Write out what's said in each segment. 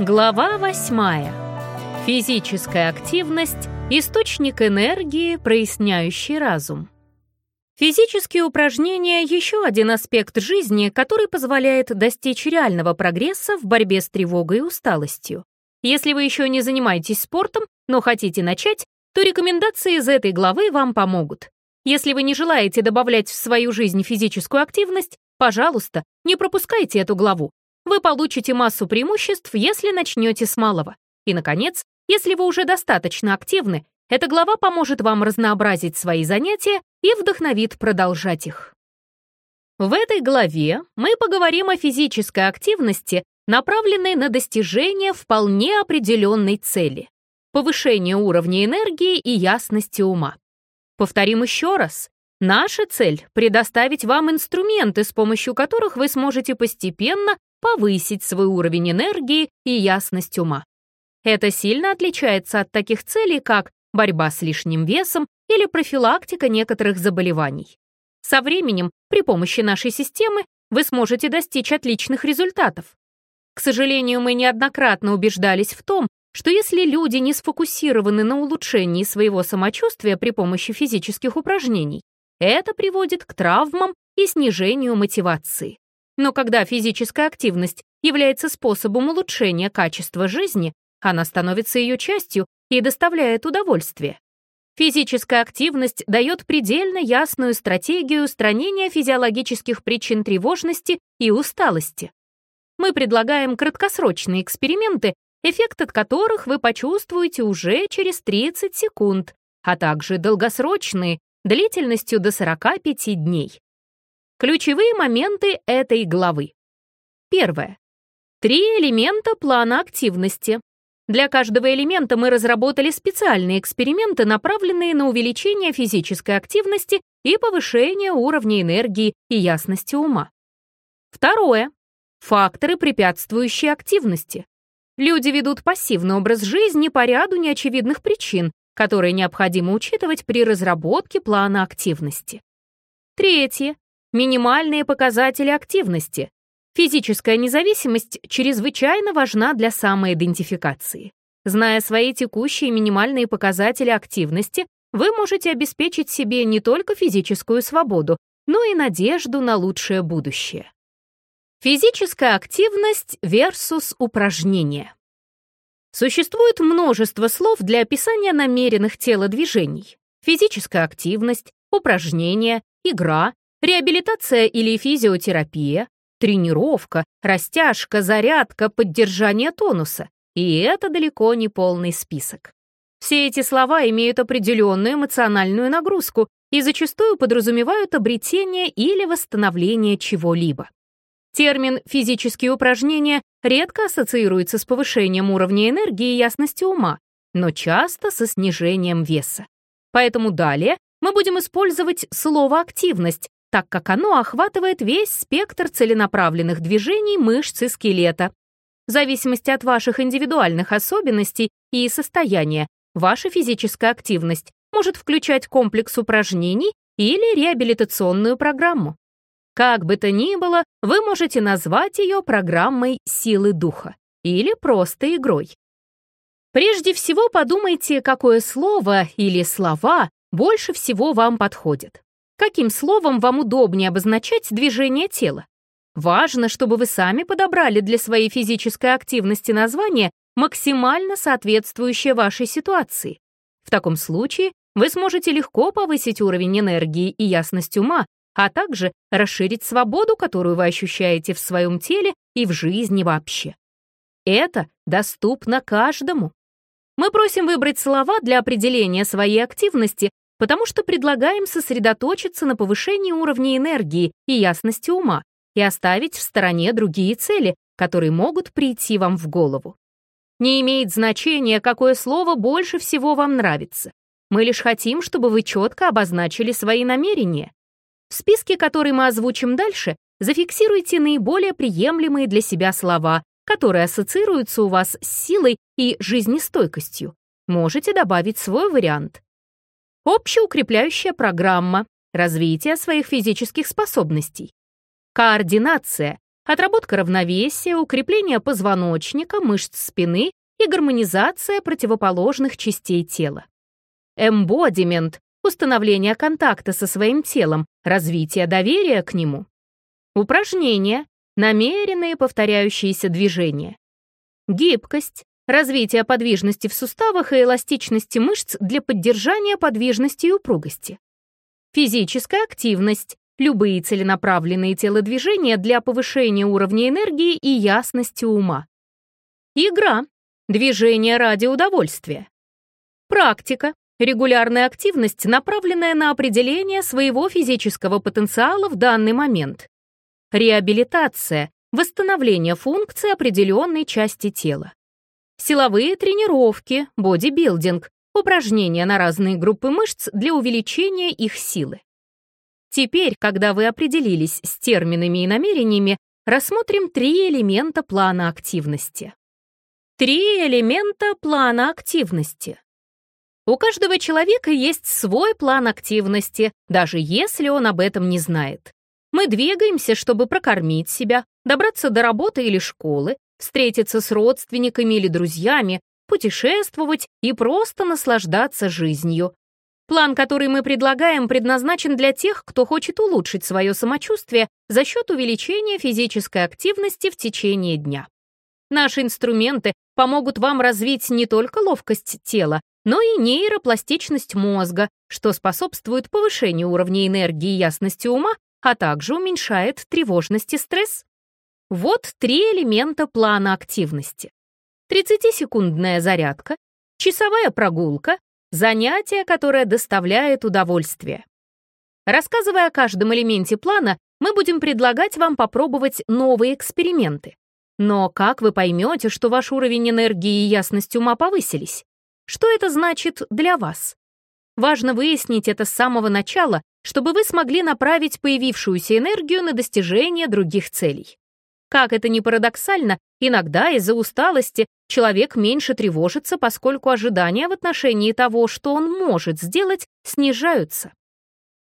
Глава восьмая. Физическая активность – источник энергии, проясняющий разум. Физические упражнения – еще один аспект жизни, который позволяет достичь реального прогресса в борьбе с тревогой и усталостью. Если вы еще не занимаетесь спортом, но хотите начать, то рекомендации из этой главы вам помогут. Если вы не желаете добавлять в свою жизнь физическую активность, пожалуйста, не пропускайте эту главу. Вы получите массу преимуществ, если начнете с малого. И, наконец, если вы уже достаточно активны, эта глава поможет вам разнообразить свои занятия и вдохновит продолжать их. В этой главе мы поговорим о физической активности, направленной на достижение вполне определенной цели — повышение уровня энергии и ясности ума. Повторим еще раз. Наша цель — предоставить вам инструменты, с помощью которых вы сможете постепенно повысить свой уровень энергии и ясность ума. Это сильно отличается от таких целей, как борьба с лишним весом или профилактика некоторых заболеваний. Со временем, при помощи нашей системы, вы сможете достичь отличных результатов. К сожалению, мы неоднократно убеждались в том, что если люди не сфокусированы на улучшении своего самочувствия при помощи физических упражнений, это приводит к травмам и снижению мотивации. Но когда физическая активность является способом улучшения качества жизни, она становится ее частью и доставляет удовольствие. Физическая активность дает предельно ясную стратегию устранения физиологических причин тревожности и усталости. Мы предлагаем краткосрочные эксперименты, эффект от которых вы почувствуете уже через 30 секунд, а также долгосрочные, длительностью до 45 дней. Ключевые моменты этой главы. Первое. Три элемента плана активности. Для каждого элемента мы разработали специальные эксперименты, направленные на увеличение физической активности и повышение уровня энергии и ясности ума. Второе. Факторы, препятствующие активности. Люди ведут пассивный образ жизни по ряду неочевидных причин, которые необходимо учитывать при разработке плана активности. Третье. Минимальные показатели активности. Физическая независимость чрезвычайно важна для самоидентификации. Зная свои текущие минимальные показатели активности, вы можете обеспечить себе не только физическую свободу, но и надежду на лучшее будущее. Физическая активность versus упражнения. Существует множество слов для описания намеренных телодвижений. Физическая активность, упражнения, игра, Реабилитация или физиотерапия, тренировка, растяжка, зарядка, поддержание тонуса. И это далеко не полный список. Все эти слова имеют определенную эмоциональную нагрузку и зачастую подразумевают обретение или восстановление чего-либо. Термин «физические упражнения» редко ассоциируется с повышением уровня энергии и ясности ума, но часто со снижением веса. Поэтому далее мы будем использовать слово «активность», так как оно охватывает весь спектр целенаправленных движений мышц и скелета. В зависимости от ваших индивидуальных особенностей и состояния, ваша физическая активность может включать комплекс упражнений или реабилитационную программу. Как бы то ни было, вы можете назвать ее программой силы духа или просто игрой. Прежде всего подумайте, какое слово или слова больше всего вам подходят. Каким словом вам удобнее обозначать движение тела? Важно, чтобы вы сами подобрали для своей физической активности название, максимально соответствующее вашей ситуации. В таком случае вы сможете легко повысить уровень энергии и ясность ума, а также расширить свободу, которую вы ощущаете в своем теле и в жизни вообще. Это доступно каждому. Мы просим выбрать слова для определения своей активности, потому что предлагаем сосредоточиться на повышении уровня энергии и ясности ума и оставить в стороне другие цели, которые могут прийти вам в голову. Не имеет значения, какое слово больше всего вам нравится. Мы лишь хотим, чтобы вы четко обозначили свои намерения. В списке, который мы озвучим дальше, зафиксируйте наиболее приемлемые для себя слова, которые ассоциируются у вас с силой и жизнестойкостью. Можете добавить свой вариант. Общеукрепляющая программа, развитие своих физических способностей. Координация, отработка равновесия, укрепление позвоночника, мышц спины и гармонизация противоположных частей тела. Эмбодимент — установление контакта со своим телом, развитие доверия к нему. Упражнения — намеренные повторяющиеся движения. Гибкость — развитие подвижности в суставах и эластичности мышц для поддержания подвижности и упругости. Физическая активность — любые целенаправленные телодвижения для повышения уровня энергии и ясности ума. Игра — движение ради удовольствия. Практика — регулярная активность, направленная на определение своего физического потенциала в данный момент. Реабилитация — восстановление функции определенной части тела. Силовые тренировки, бодибилдинг, упражнения на разные группы мышц для увеличения их силы. Теперь, когда вы определились с терминами и намерениями, рассмотрим три элемента плана активности. Три элемента плана активности. У каждого человека есть свой план активности, даже если он об этом не знает. Мы двигаемся, чтобы прокормить себя, добраться до работы или школы, встретиться с родственниками или друзьями, путешествовать и просто наслаждаться жизнью. План, который мы предлагаем, предназначен для тех, кто хочет улучшить свое самочувствие за счет увеличения физической активности в течение дня. Наши инструменты помогут вам развить не только ловкость тела, но и нейропластичность мозга, что способствует повышению уровня энергии и ясности ума а также уменьшает тревожность и стресс. Вот три элемента плана активности. 30-секундная зарядка, часовая прогулка, занятие, которое доставляет удовольствие. Рассказывая о каждом элементе плана, мы будем предлагать вам попробовать новые эксперименты. Но как вы поймете, что ваш уровень энергии и ясность ума повысились? Что это значит для вас? Важно выяснить это с самого начала чтобы вы смогли направить появившуюся энергию на достижение других целей. Как это ни парадоксально, иногда из-за усталости человек меньше тревожится, поскольку ожидания в отношении того, что он может сделать, снижаются.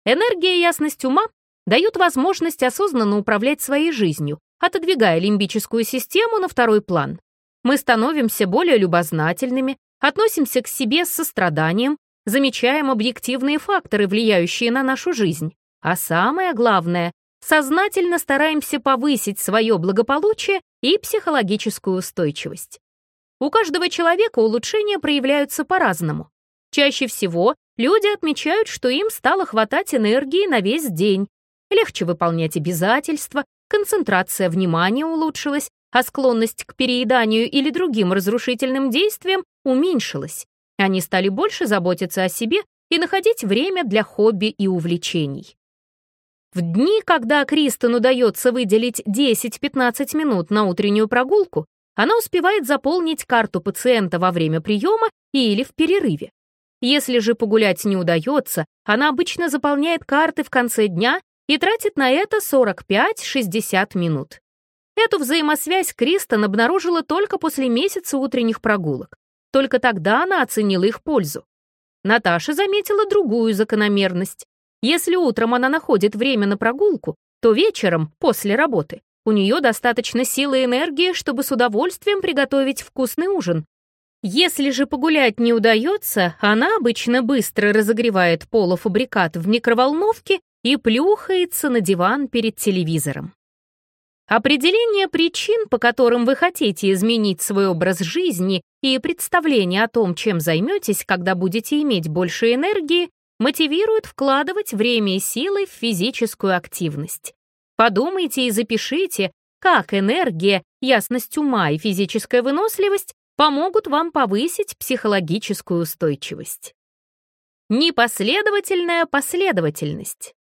Энергия и ясность ума дают возможность осознанно управлять своей жизнью, отодвигая лимбическую систему на второй план. Мы становимся более любознательными, относимся к себе с состраданием, замечаем объективные факторы, влияющие на нашу жизнь. А самое главное, сознательно стараемся повысить свое благополучие и психологическую устойчивость. У каждого человека улучшения проявляются по-разному. Чаще всего люди отмечают, что им стало хватать энергии на весь день, легче выполнять обязательства, концентрация внимания улучшилась, а склонность к перееданию или другим разрушительным действиям уменьшилась. Они стали больше заботиться о себе и находить время для хобби и увлечений. В дни, когда Кристен удается выделить 10-15 минут на утреннюю прогулку, она успевает заполнить карту пациента во время приема или в перерыве. Если же погулять не удается, она обычно заполняет карты в конце дня и тратит на это 45-60 минут. Эту взаимосвязь Кристен обнаружила только после месяца утренних прогулок. Только тогда она оценила их пользу. Наташа заметила другую закономерность. Если утром она находит время на прогулку, то вечером, после работы, у нее достаточно силы и энергии, чтобы с удовольствием приготовить вкусный ужин. Если же погулять не удается, она обычно быстро разогревает полуфабрикат в микроволновке и плюхается на диван перед телевизором. Определение причин, по которым вы хотите изменить свой образ жизни и представление о том, чем займетесь, когда будете иметь больше энергии, мотивирует вкладывать время и силы в физическую активность. Подумайте и запишите, как энергия, ясность ума и физическая выносливость помогут вам повысить психологическую устойчивость. Непоследовательная последовательность.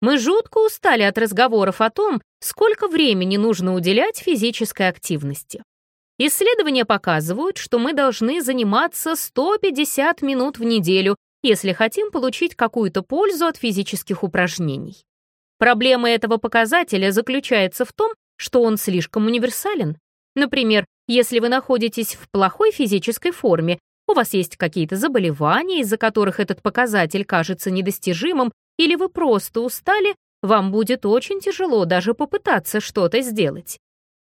Мы жутко устали от разговоров о том, сколько времени нужно уделять физической активности. Исследования показывают, что мы должны заниматься 150 минут в неделю, если хотим получить какую-то пользу от физических упражнений. Проблема этого показателя заключается в том, что он слишком универсален. Например, если вы находитесь в плохой физической форме, у вас есть какие-то заболевания, из-за которых этот показатель кажется недостижимым, или вы просто устали, вам будет очень тяжело даже попытаться что-то сделать.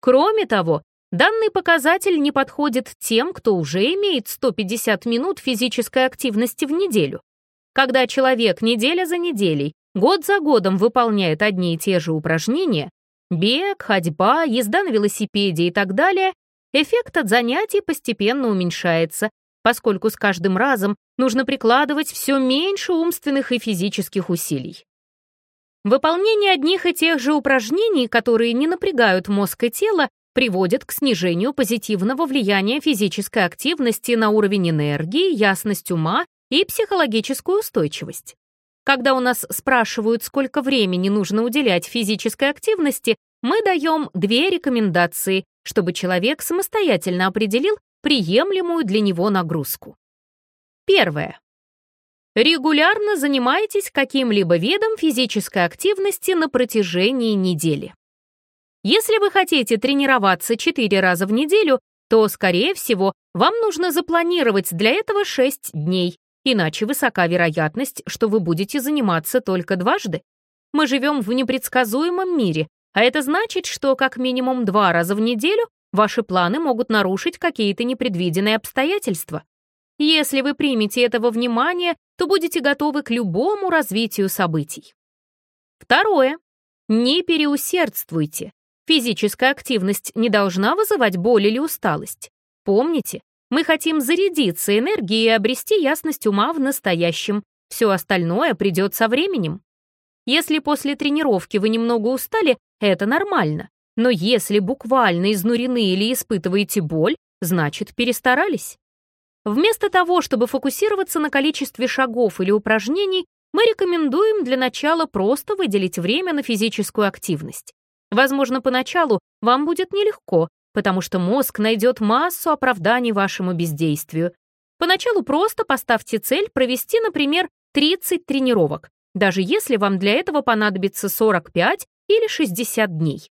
Кроме того, данный показатель не подходит тем, кто уже имеет 150 минут физической активности в неделю. Когда человек неделя за неделей, год за годом выполняет одни и те же упражнения, бег, ходьба, езда на велосипеде и так далее, эффект от занятий постепенно уменьшается, поскольку с каждым разом нужно прикладывать все меньше умственных и физических усилий. Выполнение одних и тех же упражнений, которые не напрягают мозг и тело, приводит к снижению позитивного влияния физической активности на уровень энергии, ясность ума и психологическую устойчивость. Когда у нас спрашивают, сколько времени нужно уделять физической активности, мы даем две рекомендации, чтобы человек самостоятельно определил приемлемую для него нагрузку. Первое. Регулярно занимайтесь каким-либо видом физической активности на протяжении недели. Если вы хотите тренироваться 4 раза в неделю, то, скорее всего, вам нужно запланировать для этого 6 дней, иначе высока вероятность, что вы будете заниматься только дважды. Мы живем в непредсказуемом мире, а это значит, что как минимум два раза в неделю ваши планы могут нарушить какие-то непредвиденные обстоятельства. Если вы примете этого внимания, то будете готовы к любому развитию событий. Второе. Не переусердствуйте. Физическая активность не должна вызывать боль или усталость. Помните, мы хотим зарядиться энергией и обрести ясность ума в настоящем. Все остальное придет со временем. Если после тренировки вы немного устали, это нормально. Но если буквально изнурены или испытываете боль, значит, перестарались. Вместо того, чтобы фокусироваться на количестве шагов или упражнений, мы рекомендуем для начала просто выделить время на физическую активность. Возможно, поначалу вам будет нелегко, потому что мозг найдет массу оправданий вашему бездействию. Поначалу просто поставьте цель провести, например, 30 тренировок, даже если вам для этого понадобится 45 или 60 дней.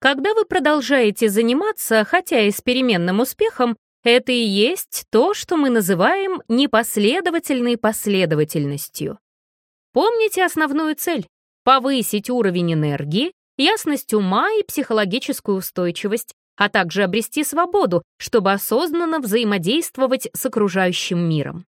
Когда вы продолжаете заниматься, хотя и с переменным успехом, это и есть то, что мы называем непоследовательной последовательностью. Помните основную цель — повысить уровень энергии, ясность ума и психологическую устойчивость, а также обрести свободу, чтобы осознанно взаимодействовать с окружающим миром.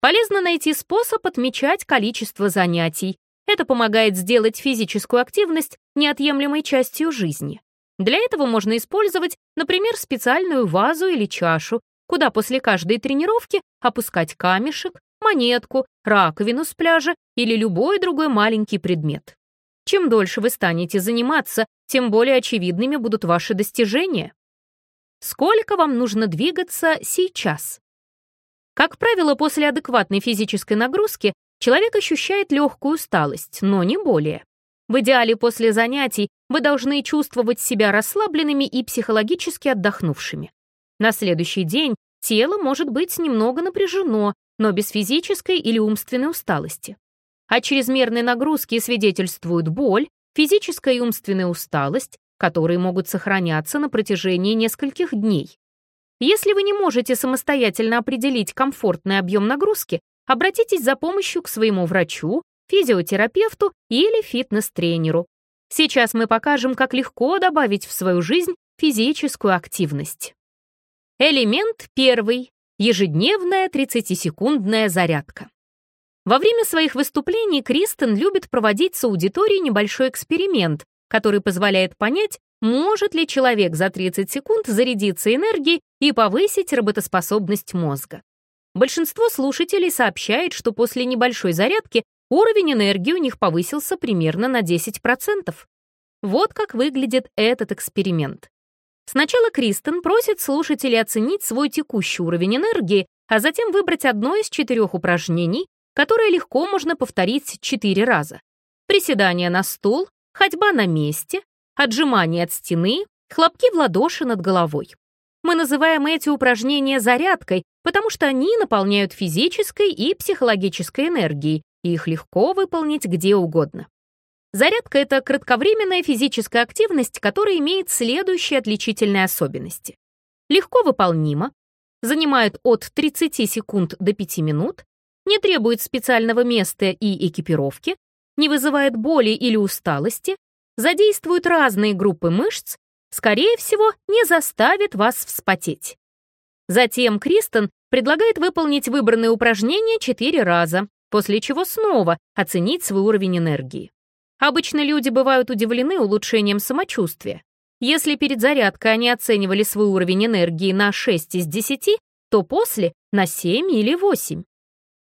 Полезно найти способ отмечать количество занятий. Это помогает сделать физическую активность неотъемлемой частью жизни. Для этого можно использовать, например, специальную вазу или чашу, куда после каждой тренировки опускать камешек, монетку, раковину с пляжа или любой другой маленький предмет. Чем дольше вы станете заниматься, тем более очевидными будут ваши достижения. Сколько вам нужно двигаться сейчас? Как правило, после адекватной физической нагрузки человек ощущает легкую усталость, но не более. В идеале после занятий вы должны чувствовать себя расслабленными и психологически отдохнувшими. На следующий день тело может быть немного напряжено, но без физической или умственной усталости. О чрезмерной нагрузке свидетельствуют боль, физическая и умственная усталость, которые могут сохраняться на протяжении нескольких дней. Если вы не можете самостоятельно определить комфортный объем нагрузки, обратитесь за помощью к своему врачу физиотерапевту или фитнес-тренеру. Сейчас мы покажем, как легко добавить в свою жизнь физическую активность. Элемент первый. Ежедневная 30-секундная зарядка. Во время своих выступлений Кристен любит проводить с аудиторией небольшой эксперимент, который позволяет понять, может ли человек за 30 секунд зарядиться энергией и повысить работоспособность мозга. Большинство слушателей сообщает, что после небольшой зарядки Уровень энергии у них повысился примерно на 10%. Вот как выглядит этот эксперимент. Сначала Кристен просит слушателей оценить свой текущий уровень энергии, а затем выбрать одно из четырех упражнений, которое легко можно повторить четыре раза. Приседание на стул, ходьба на месте, отжимание от стены, хлопки в ладоши над головой. Мы называем эти упражнения зарядкой, потому что они наполняют физической и психологической энергией, и их легко выполнить где угодно. Зарядка — это кратковременная физическая активность, которая имеет следующие отличительные особенности. Легко выполнима, занимает от 30 секунд до 5 минут, не требует специального места и экипировки, не вызывает боли или усталости, задействует разные группы мышц, скорее всего, не заставит вас вспотеть. Затем Кристен предлагает выполнить выбранные упражнения 4 раза, после чего снова оценить свой уровень энергии. Обычно люди бывают удивлены улучшением самочувствия. Если перед зарядкой они оценивали свой уровень энергии на 6 из 10, то после — на 7 или 8.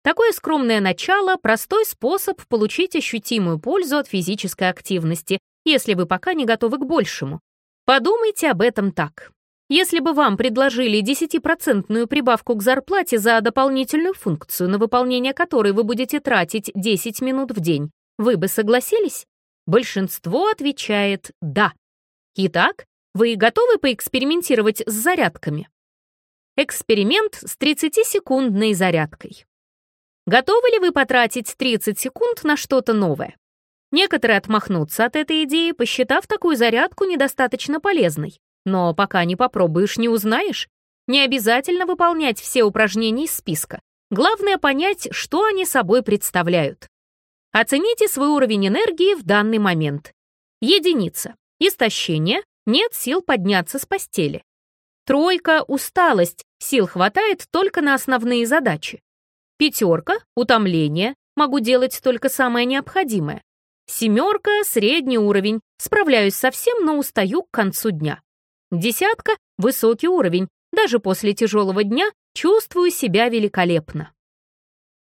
Такое скромное начало — простой способ получить ощутимую пользу от физической активности, если вы пока не готовы к большему. Подумайте об этом так. Если бы вам предложили 10% прибавку к зарплате за дополнительную функцию, на выполнение которой вы будете тратить 10 минут в день, вы бы согласились? Большинство отвечает «да». Итак, вы готовы поэкспериментировать с зарядками? Эксперимент с 30-секундной зарядкой. Готовы ли вы потратить 30 секунд на что-то новое? Некоторые отмахнутся от этой идеи, посчитав такую зарядку недостаточно полезной. Но пока не попробуешь, не узнаешь. Не обязательно выполнять все упражнения из списка. Главное понять, что они собой представляют. Оцените свой уровень энергии в данный момент. Единица. Истощение. Нет сил подняться с постели. Тройка — усталость. Сил хватает только на основные задачи. Пятерка — утомление. Могу делать только самое необходимое. Семерка — средний уровень. Справляюсь совсем, но устаю к концу дня. Десятка — высокий уровень. Даже после тяжелого дня чувствую себя великолепно.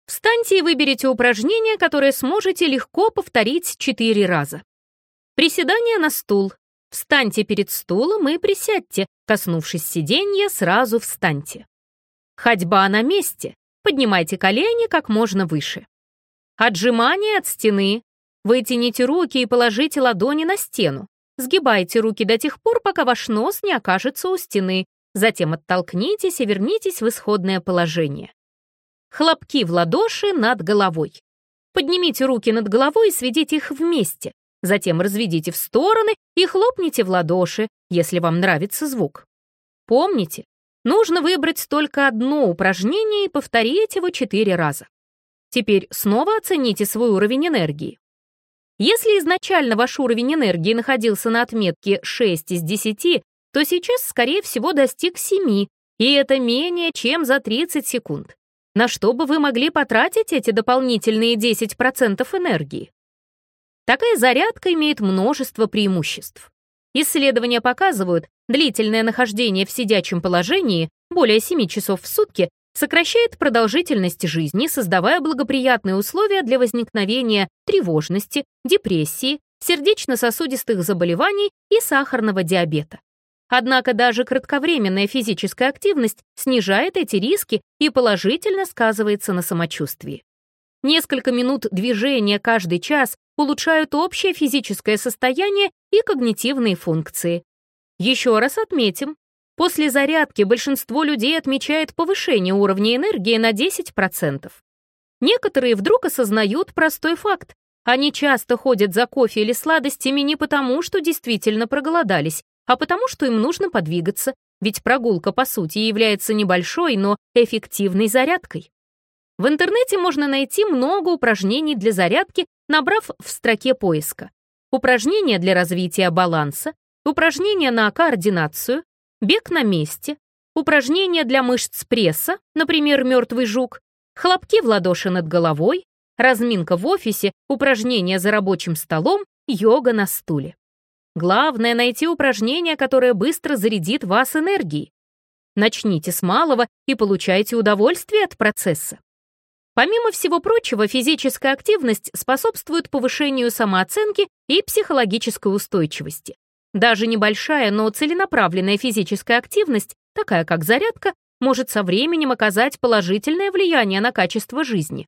Встаньте и выберите упражнение, которое сможете легко повторить четыре раза. Приседание на стул. Встаньте перед стулом и присядьте. Коснувшись сиденья, сразу встаньте. Ходьба на месте. Поднимайте колени как можно выше. Отжимание от стены. Вытяните руки и положите ладони на стену. Сгибайте руки до тех пор, пока ваш нос не окажется у стены. Затем оттолкнитесь и вернитесь в исходное положение. Хлопки в ладоши над головой. Поднимите руки над головой и сведите их вместе. Затем разведите в стороны и хлопните в ладоши, если вам нравится звук. Помните, нужно выбрать только одно упражнение и повторить его четыре раза. Теперь снова оцените свой уровень энергии. Если изначально ваш уровень энергии находился на отметке 6 из 10, то сейчас, скорее всего, достиг 7, и это менее чем за 30 секунд. На что бы вы могли потратить эти дополнительные 10% энергии? Такая зарядка имеет множество преимуществ. Исследования показывают, длительное нахождение в сидячем положении, более 7 часов в сутки, сокращает продолжительность жизни, создавая благоприятные условия для возникновения тревожности, депрессии, сердечно-сосудистых заболеваний и сахарного диабета. Однако даже кратковременная физическая активность снижает эти риски и положительно сказывается на самочувствии. Несколько минут движения каждый час улучшают общее физическое состояние и когнитивные функции. Еще раз отметим, После зарядки большинство людей отмечает повышение уровня энергии на 10%. Некоторые вдруг осознают простой факт. Они часто ходят за кофе или сладостями не потому, что действительно проголодались, а потому, что им нужно подвигаться, ведь прогулка, по сути, является небольшой, но эффективной зарядкой. В интернете можно найти много упражнений для зарядки, набрав в строке поиска. Упражнения для развития баланса, упражнения на координацию, бег на месте, упражнения для мышц пресса, например, мертвый жук, хлопки в ладоши над головой, разминка в офисе, упражнения за рабочим столом, йога на стуле. Главное — найти упражнение, которое быстро зарядит вас энергией. Начните с малого и получайте удовольствие от процесса. Помимо всего прочего, физическая активность способствует повышению самооценки и психологической устойчивости. Даже небольшая, но целенаправленная физическая активность, такая как зарядка, может со временем оказать положительное влияние на качество жизни.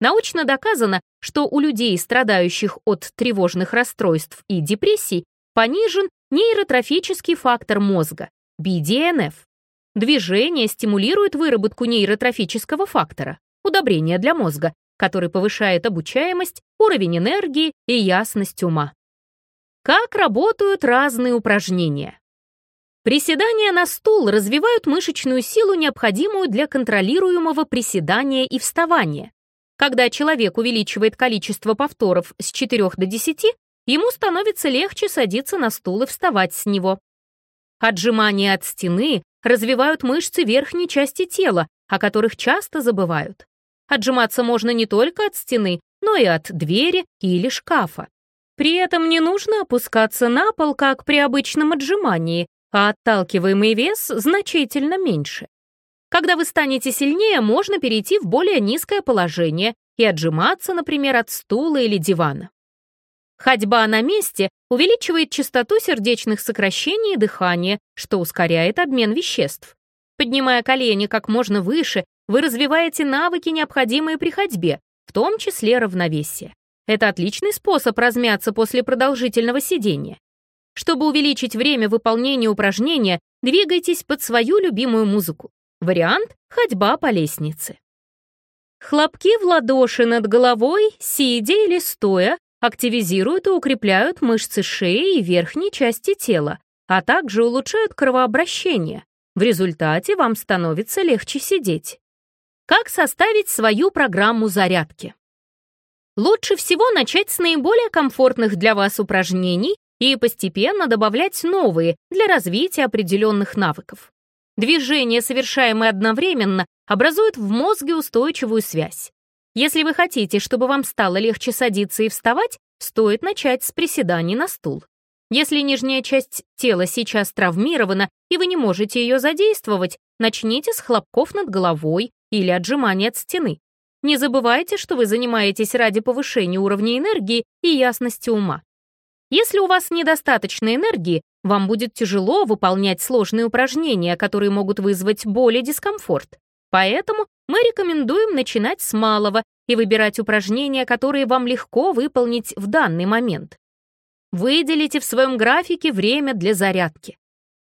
Научно доказано, что у людей, страдающих от тревожных расстройств и депрессий, понижен нейротрофический фактор мозга – BDNF. Движение стимулирует выработку нейротрофического фактора – удобрения для мозга, который повышает обучаемость, уровень энергии и ясность ума. Как работают разные упражнения? Приседания на стул развивают мышечную силу, необходимую для контролируемого приседания и вставания. Когда человек увеличивает количество повторов с 4 до 10, ему становится легче садиться на стул и вставать с него. Отжимания от стены развивают мышцы верхней части тела, о которых часто забывают. Отжиматься можно не только от стены, но и от двери или шкафа. При этом не нужно опускаться на пол, как при обычном отжимании, а отталкиваемый вес значительно меньше. Когда вы станете сильнее, можно перейти в более низкое положение и отжиматься, например, от стула или дивана. Ходьба на месте увеличивает частоту сердечных сокращений и дыхания, что ускоряет обмен веществ. Поднимая колени как можно выше, вы развиваете навыки, необходимые при ходьбе, в том числе равновесие. Это отличный способ размяться после продолжительного сидения. Чтобы увеличить время выполнения упражнения, двигайтесь под свою любимую музыку. Вариант — ходьба по лестнице. Хлопки в ладоши над головой, сидя или стоя, активизируют и укрепляют мышцы шеи и верхней части тела, а также улучшают кровообращение. В результате вам становится легче сидеть. Как составить свою программу зарядки? Лучше всего начать с наиболее комфортных для вас упражнений и постепенно добавлять новые для развития определенных навыков. Движения, совершаемые одновременно, образуют в мозге устойчивую связь. Если вы хотите, чтобы вам стало легче садиться и вставать, стоит начать с приседаний на стул. Если нижняя часть тела сейчас травмирована, и вы не можете ее задействовать, начните с хлопков над головой или отжиманий от стены. Не забывайте, что вы занимаетесь ради повышения уровня энергии и ясности ума. Если у вас недостаточно энергии, вам будет тяжело выполнять сложные упражнения, которые могут вызвать боль и дискомфорт. Поэтому мы рекомендуем начинать с малого и выбирать упражнения, которые вам легко выполнить в данный момент. Выделите в своем графике время для зарядки.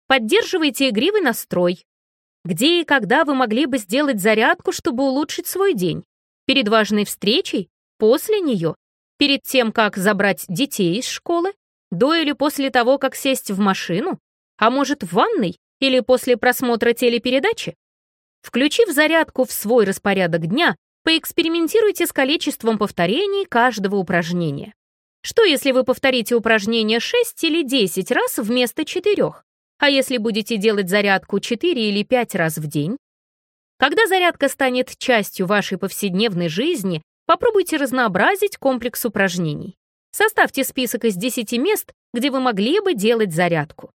Поддерживайте игривый настрой. Где и когда вы могли бы сделать зарядку, чтобы улучшить свой день? Перед важной встречей? После нее? Перед тем, как забрать детей из школы? До или после того, как сесть в машину? А может, в ванной? Или после просмотра телепередачи? Включив зарядку в свой распорядок дня, поэкспериментируйте с количеством повторений каждого упражнения. Что, если вы повторите упражнение 6 или 10 раз вместо 4? А если будете делать зарядку 4 или 5 раз в день? Когда зарядка станет частью вашей повседневной жизни, попробуйте разнообразить комплекс упражнений. Составьте список из 10 мест, где вы могли бы делать зарядку.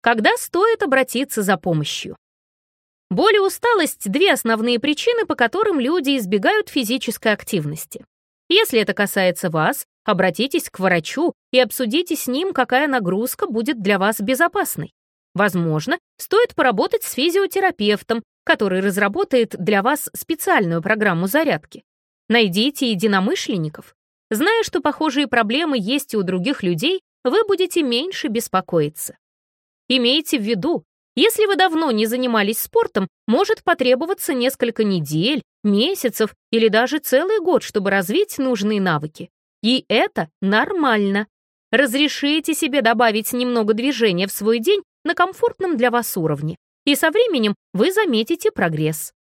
Когда стоит обратиться за помощью? Боль и усталость — две основные причины, по которым люди избегают физической активности. Если это касается вас, обратитесь к врачу и обсудите с ним, какая нагрузка будет для вас безопасной. Возможно, стоит поработать с физиотерапевтом, который разработает для вас специальную программу зарядки. Найдите единомышленников. Зная, что похожие проблемы есть и у других людей, вы будете меньше беспокоиться. Имейте в виду, если вы давно не занимались спортом, может потребоваться несколько недель, месяцев или даже целый год, чтобы развить нужные навыки. И это нормально. Разрешите себе добавить немного движения в свой день на комфортном для вас уровне и со временем вы заметите прогресс.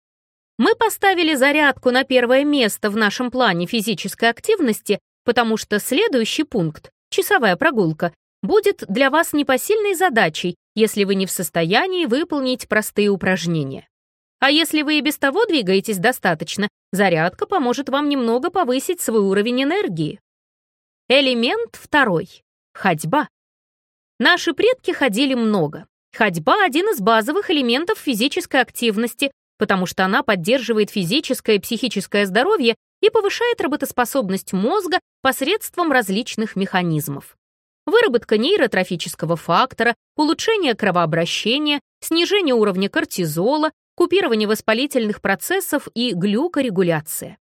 Мы поставили зарядку на первое место в нашем плане физической активности, потому что следующий пункт, часовая прогулка, будет для вас непосильной задачей, если вы не в состоянии выполнить простые упражнения. А если вы и без того двигаетесь достаточно, зарядка поможет вам немного повысить свой уровень энергии. Элемент второй. Ходьба. Наши предки ходили много. Ходьба — один из базовых элементов физической активности, потому что она поддерживает физическое и психическое здоровье и повышает работоспособность мозга посредством различных механизмов. Выработка нейротрофического фактора, улучшение кровообращения, снижение уровня кортизола, купирование воспалительных процессов и глюкорегуляция.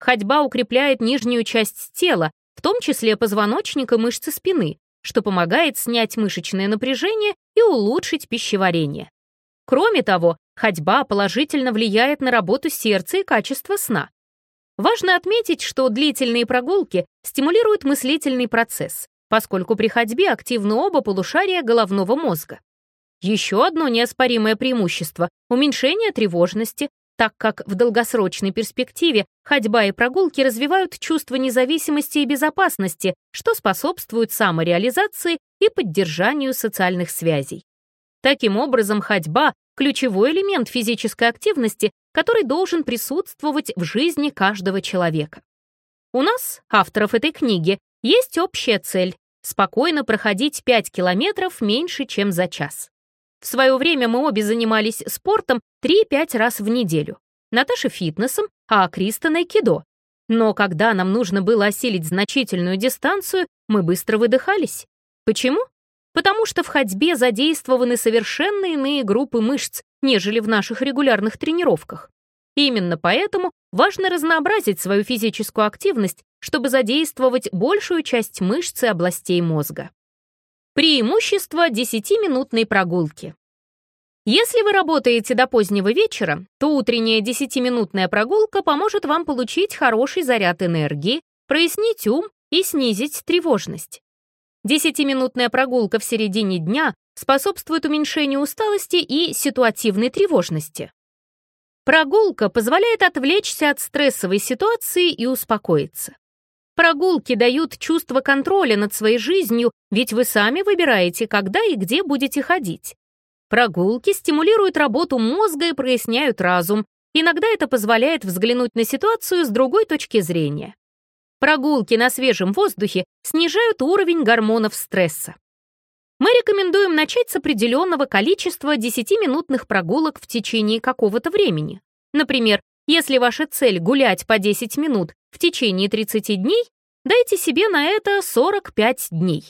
Ходьба укрепляет нижнюю часть тела, в том числе позвоночник и мышцы спины, что помогает снять мышечное напряжение и улучшить пищеварение. Кроме того, ходьба положительно влияет на работу сердца и качество сна. Важно отметить, что длительные прогулки стимулируют мыслительный процесс, поскольку при ходьбе активны оба полушария головного мозга. Еще одно неоспоримое преимущество — уменьшение тревожности, так как в долгосрочной перспективе ходьба и прогулки развивают чувство независимости и безопасности, что способствует самореализации и поддержанию социальных связей. Таким образом, ходьба — ключевой элемент физической активности, который должен присутствовать в жизни каждого человека. У нас, авторов этой книги, есть общая цель — спокойно проходить 5 километров меньше, чем за час. В свое время мы обе занимались спортом 3-5 раз в неделю. Наташа фитнесом, а Криста найкидо. Но когда нам нужно было осилить значительную дистанцию, мы быстро выдыхались. Почему? Потому что в ходьбе задействованы совершенно иные группы мышц, нежели в наших регулярных тренировках. Именно поэтому важно разнообразить свою физическую активность, чтобы задействовать большую часть мышц и областей мозга. Преимущество 10-минутной прогулки. Если вы работаете до позднего вечера, то утренняя 10-минутная прогулка поможет вам получить хороший заряд энергии, прояснить ум и снизить тревожность. 10-минутная прогулка в середине дня способствует уменьшению усталости и ситуативной тревожности. Прогулка позволяет отвлечься от стрессовой ситуации и успокоиться. Прогулки дают чувство контроля над своей жизнью, ведь вы сами выбираете, когда и где будете ходить. Прогулки стимулируют работу мозга и проясняют разум. Иногда это позволяет взглянуть на ситуацию с другой точки зрения. Прогулки на свежем воздухе снижают уровень гормонов стресса. Мы рекомендуем начать с определенного количества 10-минутных прогулок в течение какого-то времени. Например, если ваша цель гулять по 10 минут в течение 30 дней, дайте себе на это 45 дней.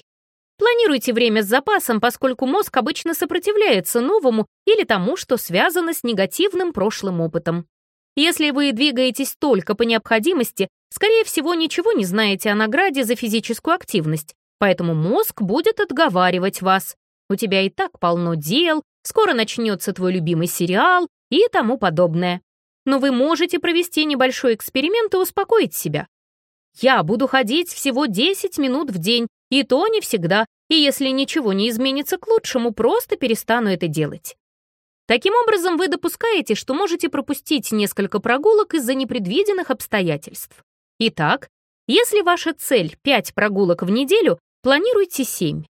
Планируйте время с запасом, поскольку мозг обычно сопротивляется новому или тому, что связано с негативным прошлым опытом. Если вы двигаетесь только по необходимости, скорее всего, ничего не знаете о награде за физическую активность, поэтому мозг будет отговаривать вас. У тебя и так полно дел, скоро начнется твой любимый сериал и тому подобное но вы можете провести небольшой эксперимент и успокоить себя. Я буду ходить всего 10 минут в день, и то не всегда, и если ничего не изменится к лучшему, просто перестану это делать. Таким образом, вы допускаете, что можете пропустить несколько прогулок из-за непредвиденных обстоятельств. Итак, если ваша цель 5 прогулок в неделю, планируйте 7.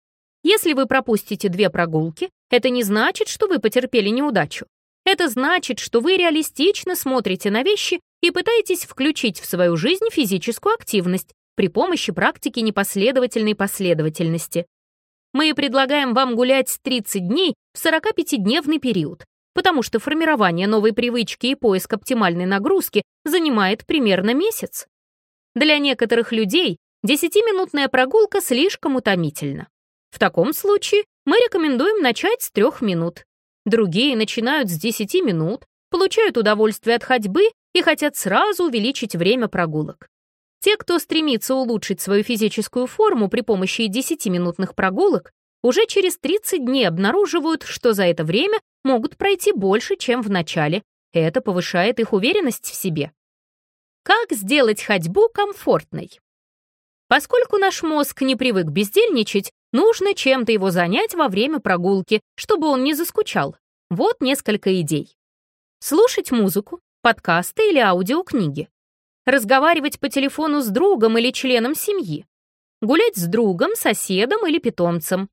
Если вы пропустите две прогулки, это не значит, что вы потерпели неудачу. Это значит, что вы реалистично смотрите на вещи и пытаетесь включить в свою жизнь физическую активность при помощи практики непоследовательной последовательности. Мы предлагаем вам гулять 30 дней в 45-дневный период, потому что формирование новой привычки и поиск оптимальной нагрузки занимает примерно месяц. Для некоторых людей 10-минутная прогулка слишком утомительна. В таком случае мы рекомендуем начать с 3 минут. Другие начинают с 10 минут, получают удовольствие от ходьбы и хотят сразу увеличить время прогулок. Те, кто стремится улучшить свою физическую форму при помощи 10-минутных прогулок, уже через 30 дней обнаруживают, что за это время могут пройти больше, чем в начале. Это повышает их уверенность в себе. Как сделать ходьбу комфортной? Поскольку наш мозг не привык бездельничать, Нужно чем-то его занять во время прогулки, чтобы он не заскучал. Вот несколько идей. Слушать музыку, подкасты или аудиокниги. Разговаривать по телефону с другом или членом семьи. Гулять с другом, соседом или питомцем.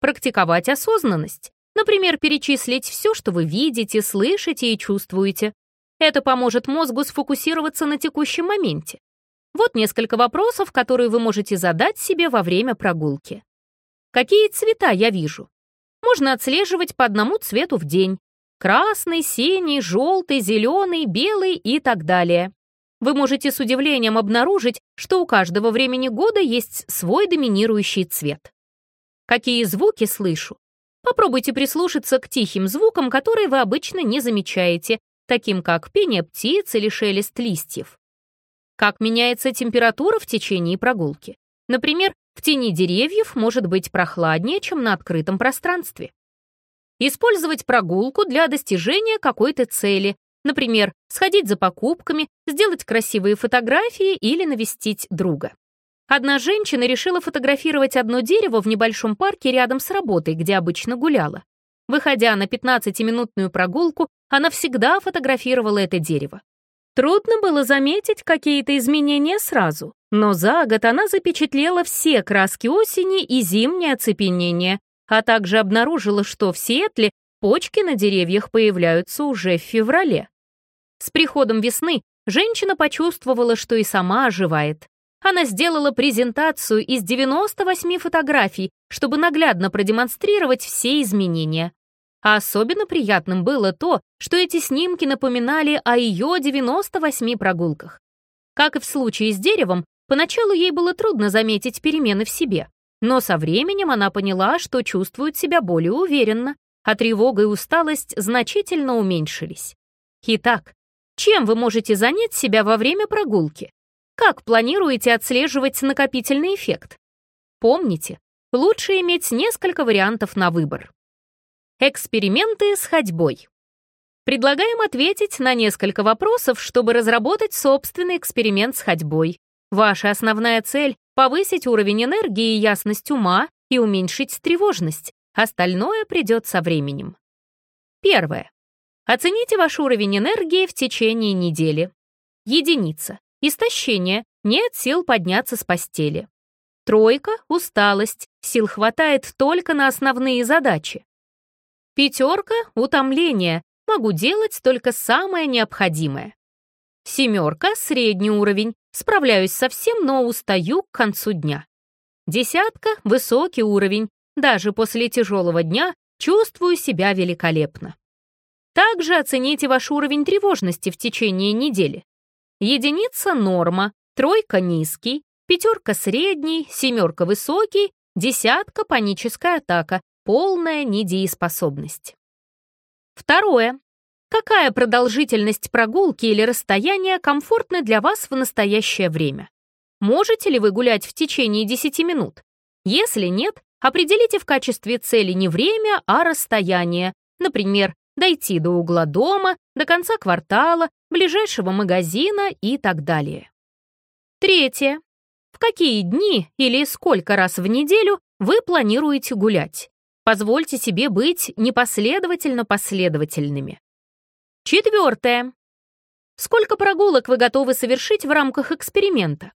Практиковать осознанность. Например, перечислить все, что вы видите, слышите и чувствуете. Это поможет мозгу сфокусироваться на текущем моменте. Вот несколько вопросов, которые вы можете задать себе во время прогулки. Какие цвета я вижу? Можно отслеживать по одному цвету в день. Красный, синий, желтый, зеленый, белый и так далее. Вы можете с удивлением обнаружить, что у каждого времени года есть свой доминирующий цвет. Какие звуки слышу? Попробуйте прислушаться к тихим звукам, которые вы обычно не замечаете, таким как пение птиц или шелест листьев. Как меняется температура в течение прогулки? Например, в тени деревьев может быть прохладнее, чем на открытом пространстве. Использовать прогулку для достижения какой-то цели, например, сходить за покупками, сделать красивые фотографии или навестить друга. Одна женщина решила фотографировать одно дерево в небольшом парке рядом с работой, где обычно гуляла. Выходя на 15-минутную прогулку, она всегда фотографировала это дерево. Трудно было заметить какие-то изменения сразу, но за год она запечатлела все краски осени и зимнее оцепенение, а также обнаружила, что в Сиэтле почки на деревьях появляются уже в феврале. С приходом весны женщина почувствовала, что и сама оживает. Она сделала презентацию из 98 фотографий, чтобы наглядно продемонстрировать все изменения. А особенно приятным было то, что эти снимки напоминали о ее 98 прогулках. Как и в случае с деревом, поначалу ей было трудно заметить перемены в себе, но со временем она поняла, что чувствует себя более уверенно, а тревога и усталость значительно уменьшились. Итак, чем вы можете занять себя во время прогулки? Как планируете отслеживать накопительный эффект? Помните, лучше иметь несколько вариантов на выбор. Эксперименты с ходьбой. Предлагаем ответить на несколько вопросов, чтобы разработать собственный эксперимент с ходьбой. Ваша основная цель — повысить уровень энергии и ясность ума и уменьшить тревожность. Остальное придет со временем. Первое. Оцените ваш уровень энергии в течение недели. Единица. Истощение. Нет сил подняться с постели. Тройка — усталость. Сил хватает только на основные задачи. Пятерка — утомление. Могу делать только самое необходимое. Семерка — средний уровень. Справляюсь со всем, но устаю к концу дня. Десятка — высокий уровень. Даже после тяжелого дня чувствую себя великолепно. Также оцените ваш уровень тревожности в течение недели. Единица — норма, тройка — низкий, пятерка — средний, семерка — высокий, десятка — паническая атака, полная недееспособность. Второе. Какая продолжительность прогулки или расстояния комфортны для вас в настоящее время? Можете ли вы гулять в течение 10 минут? Если нет, определите в качестве цели не время, а расстояние. Например, дойти до угла дома, до конца квартала, ближайшего магазина и так далее. Третье. В какие дни или сколько раз в неделю вы планируете гулять? Позвольте себе быть непоследовательно последовательными. Четвертое. Сколько прогулок вы готовы совершить в рамках эксперимента?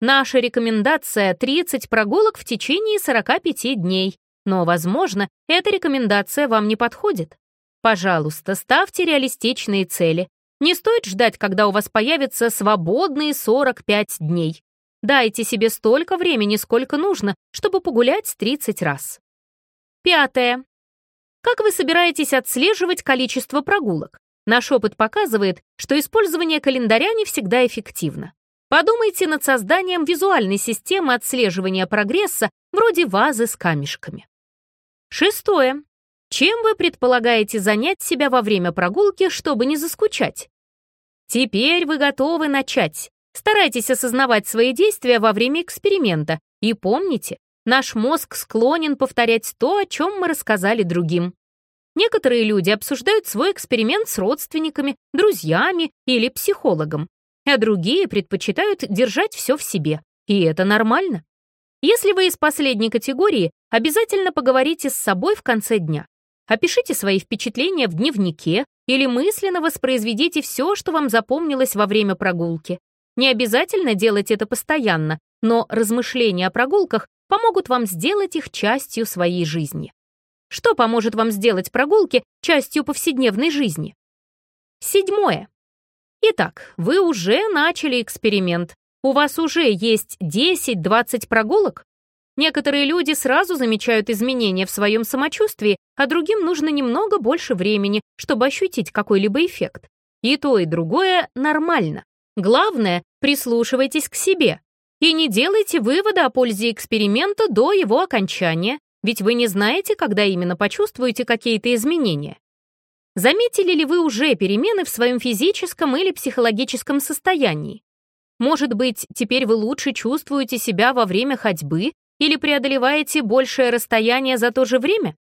Наша рекомендация — 30 прогулок в течение 45 дней, но, возможно, эта рекомендация вам не подходит. Пожалуйста, ставьте реалистичные цели. Не стоит ждать, когда у вас появятся свободные 45 дней. Дайте себе столько времени, сколько нужно, чтобы погулять 30 раз. Пятое. Как вы собираетесь отслеживать количество прогулок? Наш опыт показывает, что использование календаря не всегда эффективно. Подумайте над созданием визуальной системы отслеживания прогресса вроде вазы с камешками. Шестое. Чем вы предполагаете занять себя во время прогулки, чтобы не заскучать? Теперь вы готовы начать. Старайтесь осознавать свои действия во время эксперимента и помните, Наш мозг склонен повторять то, о чем мы рассказали другим. Некоторые люди обсуждают свой эксперимент с родственниками, друзьями или психологом, а другие предпочитают держать все в себе, и это нормально. Если вы из последней категории, обязательно поговорите с собой в конце дня. Опишите свои впечатления в дневнике или мысленно воспроизведите все, что вам запомнилось во время прогулки. Не обязательно делать это постоянно, но размышления о прогулках помогут вам сделать их частью своей жизни. Что поможет вам сделать прогулки частью повседневной жизни? Седьмое. Итак, вы уже начали эксперимент. У вас уже есть 10-20 прогулок? Некоторые люди сразу замечают изменения в своем самочувствии, а другим нужно немного больше времени, чтобы ощутить какой-либо эффект. И то, и другое нормально. Главное, прислушивайтесь к себе. И не делайте выводы о пользе эксперимента до его окончания, ведь вы не знаете, когда именно почувствуете какие-то изменения. Заметили ли вы уже перемены в своем физическом или психологическом состоянии? Может быть, теперь вы лучше чувствуете себя во время ходьбы или преодолеваете большее расстояние за то же время?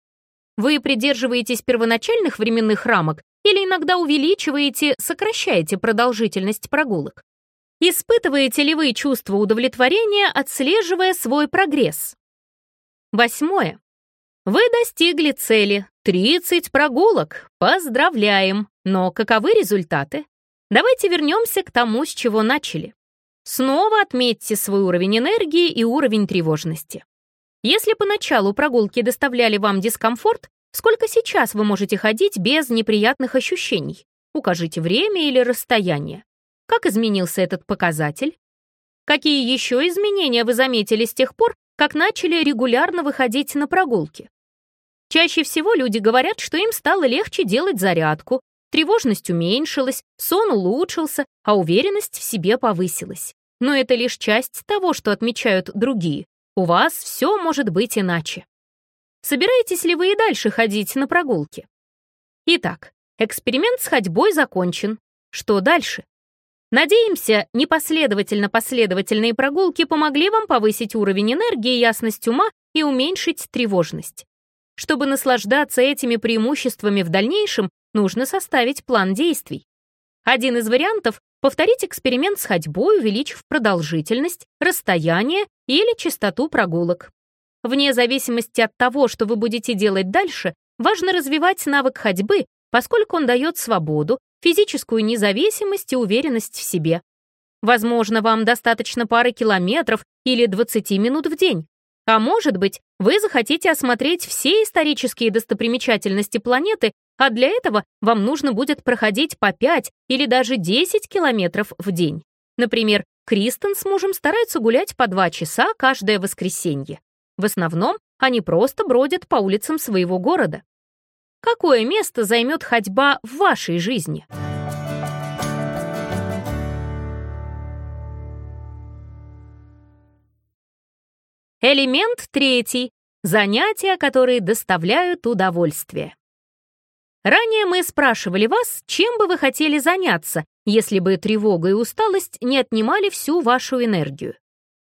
Вы придерживаетесь первоначальных временных рамок или иногда увеличиваете, сокращаете продолжительность прогулок? Испытываете ли вы чувство удовлетворения, отслеживая свой прогресс? Восьмое. Вы достигли цели, 30 прогулок! Поздравляем! Но каковы результаты? Давайте вернемся к тому, с чего начали. Снова отметьте свой уровень энергии и уровень тревожности. Если поначалу прогулки доставляли вам дискомфорт, сколько сейчас вы можете ходить без неприятных ощущений? Укажите время или расстояние. Как изменился этот показатель? Какие еще изменения вы заметили с тех пор, как начали регулярно выходить на прогулки? Чаще всего люди говорят, что им стало легче делать зарядку, тревожность уменьшилась, сон улучшился, а уверенность в себе повысилась. Но это лишь часть того, что отмечают другие. У вас все может быть иначе. Собираетесь ли вы и дальше ходить на прогулки? Итак, эксперимент с ходьбой закончен. Что дальше? Надеемся, непоследовательно-последовательные прогулки помогли вам повысить уровень энергии, ясность ума и уменьшить тревожность. Чтобы наслаждаться этими преимуществами в дальнейшем, нужно составить план действий. Один из вариантов — повторить эксперимент с ходьбой, увеличив продолжительность, расстояние или частоту прогулок. Вне зависимости от того, что вы будете делать дальше, важно развивать навык ходьбы, поскольку он дает свободу, физическую независимость и уверенность в себе. Возможно, вам достаточно пары километров или 20 минут в день. А может быть, вы захотите осмотреть все исторические достопримечательности планеты, а для этого вам нужно будет проходить по 5 или даже 10 километров в день. Например, Кристен с мужем стараются гулять по 2 часа каждое воскресенье. В основном они просто бродят по улицам своего города. Какое место займет ходьба в вашей жизни? Элемент третий. Занятия, которые доставляют удовольствие. Ранее мы спрашивали вас, чем бы вы хотели заняться, если бы тревога и усталость не отнимали всю вашу энергию.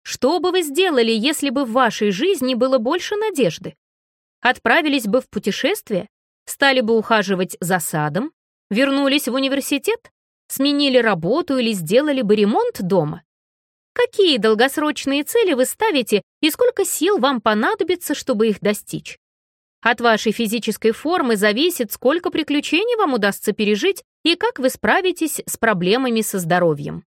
Что бы вы сделали, если бы в вашей жизни было больше надежды? Отправились бы в путешествие? Стали бы ухаживать за садом? Вернулись в университет? Сменили работу или сделали бы ремонт дома? Какие долгосрочные цели вы ставите и сколько сил вам понадобится, чтобы их достичь? От вашей физической формы зависит, сколько приключений вам удастся пережить и как вы справитесь с проблемами со здоровьем.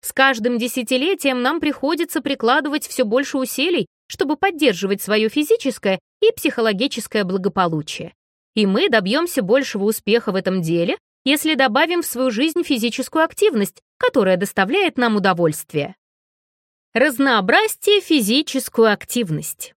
С каждым десятилетием нам приходится прикладывать все больше усилий, чтобы поддерживать свое физическое и психологическое благополучие. И мы добьемся большего успеха в этом деле, если добавим в свою жизнь физическую активность, которая доставляет нам удовольствие. Разнообразьте физическую активность.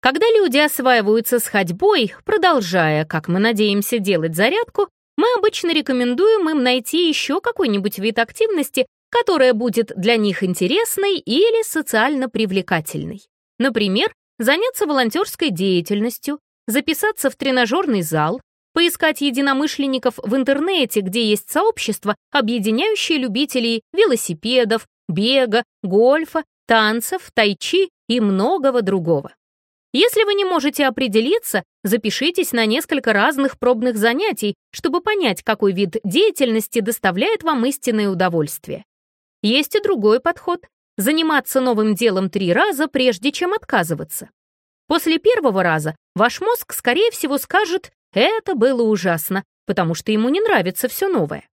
Когда люди осваиваются с ходьбой, продолжая, как мы надеемся, делать зарядку, мы обычно рекомендуем им найти еще какой-нибудь вид активности, которая будет для них интересной или социально привлекательной. Например, заняться волонтерской деятельностью, записаться в тренажерный зал, поискать единомышленников в интернете, где есть сообщество, объединяющее любителей велосипедов, бега, гольфа, танцев, тайчи и многого другого. Если вы не можете определиться, запишитесь на несколько разных пробных занятий, чтобы понять, какой вид деятельности доставляет вам истинное удовольствие. Есть и другой подход — заниматься новым делом три раза, прежде чем отказываться. После первого раза ваш мозг, скорее всего, скажет «это было ужасно», потому что ему не нравится все новое.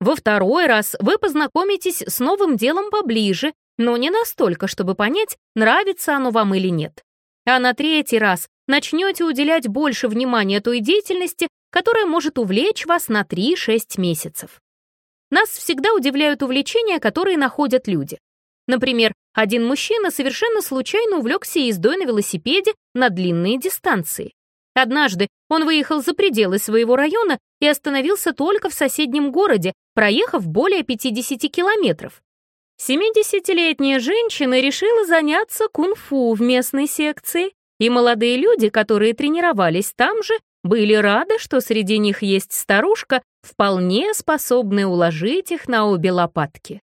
Во второй раз вы познакомитесь с новым делом поближе, но не настолько, чтобы понять, нравится оно вам или нет. А на третий раз начнете уделять больше внимания той деятельности, которая может увлечь вас на 3-6 месяцев. Нас всегда удивляют увлечения, которые находят люди. Например, один мужчина совершенно случайно увлекся ездой на велосипеде на длинные дистанции. Однажды он выехал за пределы своего района и остановился только в соседнем городе, проехав более 50 километров. 70-летняя женщина решила заняться кунг-фу в местной секции, и молодые люди, которые тренировались там же, были рады, что среди них есть старушка, вполне способная уложить их на обе лопатки.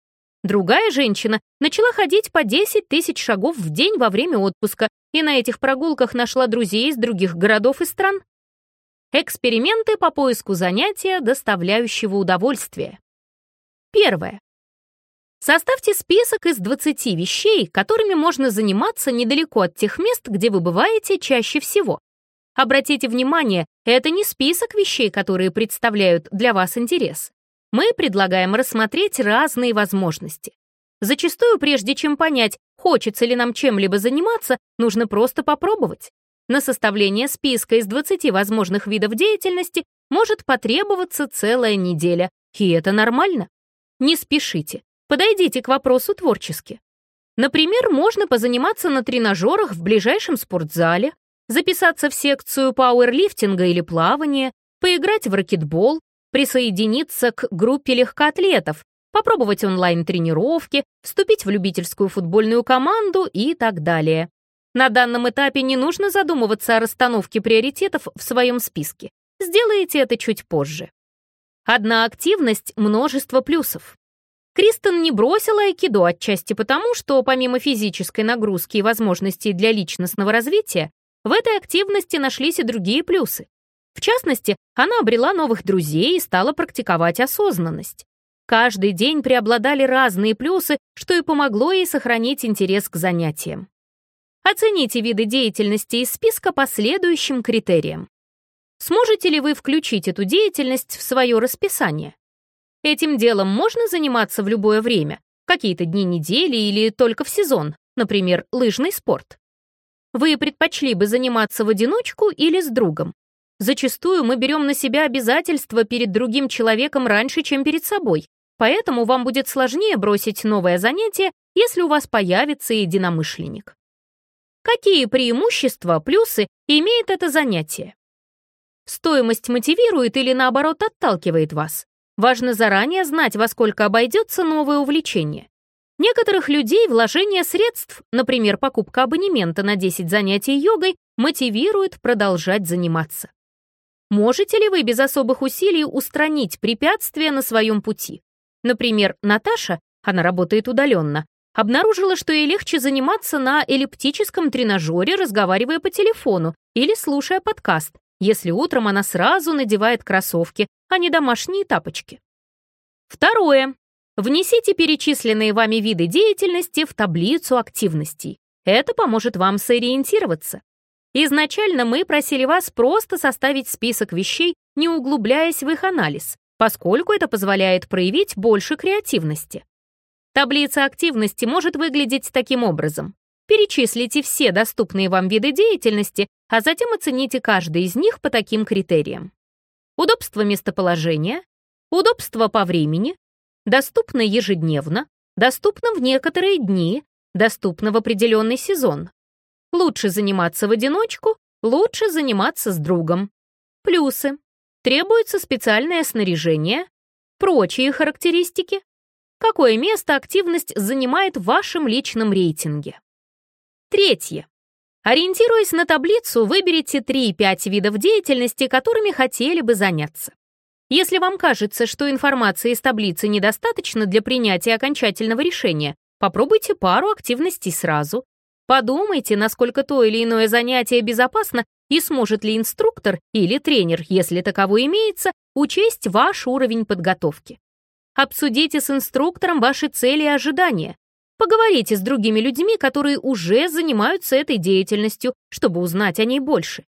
Другая женщина начала ходить по 10 тысяч шагов в день во время отпуска и на этих прогулках нашла друзей из других городов и стран. Эксперименты по поиску занятия, доставляющего удовольствие. Первое. Составьте список из 20 вещей, которыми можно заниматься недалеко от тех мест, где вы бываете чаще всего. Обратите внимание, это не список вещей, которые представляют для вас интерес. Мы предлагаем рассмотреть разные возможности. Зачастую, прежде чем понять, хочется ли нам чем-либо заниматься, нужно просто попробовать. На составление списка из 20 возможных видов деятельности может потребоваться целая неделя, и это нормально. Не спешите, подойдите к вопросу творчески. Например, можно позаниматься на тренажерах в ближайшем спортзале, записаться в секцию пауэрлифтинга или плавания, поиграть в ракетбол, присоединиться к группе легкоатлетов, попробовать онлайн-тренировки, вступить в любительскую футбольную команду и так далее. На данном этапе не нужно задумываться о расстановке приоритетов в своем списке. Сделайте это чуть позже. Одна активность — множество плюсов. Кристен не бросила айкидо отчасти потому, что помимо физической нагрузки и возможностей для личностного развития, в этой активности нашлись и другие плюсы. В частности, она обрела новых друзей и стала практиковать осознанность. Каждый день преобладали разные плюсы, что и помогло ей сохранить интерес к занятиям. Оцените виды деятельности из списка по следующим критериям. Сможете ли вы включить эту деятельность в свое расписание? Этим делом можно заниматься в любое время, какие-то дни недели или только в сезон, например, лыжный спорт. Вы предпочли бы заниматься в одиночку или с другом? Зачастую мы берем на себя обязательства перед другим человеком раньше, чем перед собой, поэтому вам будет сложнее бросить новое занятие, если у вас появится единомышленник. Какие преимущества, плюсы имеет это занятие? Стоимость мотивирует или, наоборот, отталкивает вас? Важно заранее знать, во сколько обойдется новое увлечение. Некоторых людей вложение средств, например, покупка абонемента на 10 занятий йогой, мотивирует продолжать заниматься. Можете ли вы без особых усилий устранить препятствия на своем пути? Например, Наташа, она работает удаленно, обнаружила, что ей легче заниматься на эллиптическом тренажере, разговаривая по телефону или слушая подкаст, если утром она сразу надевает кроссовки, а не домашние тапочки. Второе. Внесите перечисленные вами виды деятельности в таблицу активностей. Это поможет вам сориентироваться. Изначально мы просили вас просто составить список вещей, не углубляясь в их анализ, поскольку это позволяет проявить больше креативности. Таблица активности может выглядеть таким образом. Перечислите все доступные вам виды деятельности, а затем оцените каждый из них по таким критериям. Удобство местоположения, удобство по времени, доступно ежедневно, доступно в некоторые дни, доступно в определенный сезон. Лучше заниматься в одиночку, лучше заниматься с другом. Плюсы. Требуется специальное снаряжение. Прочие характеристики. Какое место активность занимает в вашем личном рейтинге? Третье. Ориентируясь на таблицу, выберите 3-5 видов деятельности, которыми хотели бы заняться. Если вам кажется, что информации из таблицы недостаточно для принятия окончательного решения, попробуйте пару активностей сразу. Подумайте, насколько то или иное занятие безопасно и сможет ли инструктор или тренер, если таковой имеется, учесть ваш уровень подготовки. Обсудите с инструктором ваши цели и ожидания. Поговорите с другими людьми, которые уже занимаются этой деятельностью, чтобы узнать о ней больше.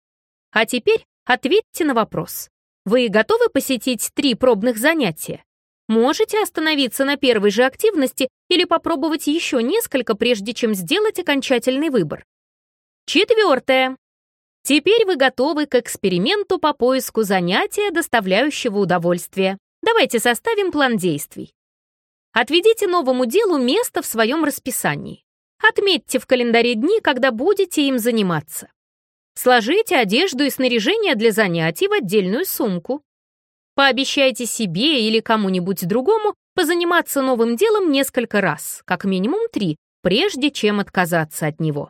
А теперь ответьте на вопрос. Вы готовы посетить три пробных занятия? Можете остановиться на первой же активности или попробовать еще несколько, прежде чем сделать окончательный выбор. Четвертое. Теперь вы готовы к эксперименту по поиску занятия, доставляющего удовольствие. Давайте составим план действий. Отведите новому делу место в своем расписании. Отметьте в календаре дни, когда будете им заниматься. Сложите одежду и снаряжение для занятий в отдельную сумку. Пообещайте себе или кому-нибудь другому позаниматься новым делом несколько раз, как минимум три, прежде чем отказаться от него.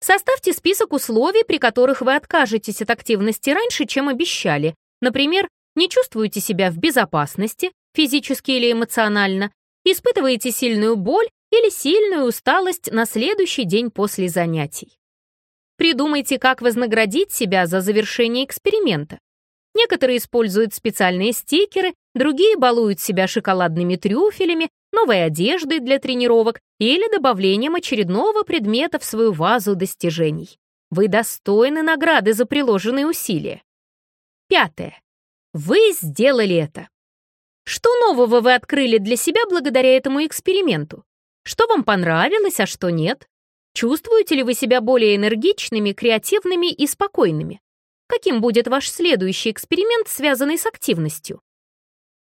Составьте список условий, при которых вы откажетесь от активности раньше, чем обещали. Например, не чувствуете себя в безопасности, физически или эмоционально, испытываете сильную боль или сильную усталость на следующий день после занятий. Придумайте, как вознаградить себя за завершение эксперимента. Некоторые используют специальные стикеры, другие балуют себя шоколадными трюфелями, новой одеждой для тренировок или добавлением очередного предмета в свою вазу достижений. Вы достойны награды за приложенные усилия. Пятое. Вы сделали это. Что нового вы открыли для себя благодаря этому эксперименту? Что вам понравилось, а что нет? Чувствуете ли вы себя более энергичными, креативными и спокойными? Каким будет ваш следующий эксперимент, связанный с активностью?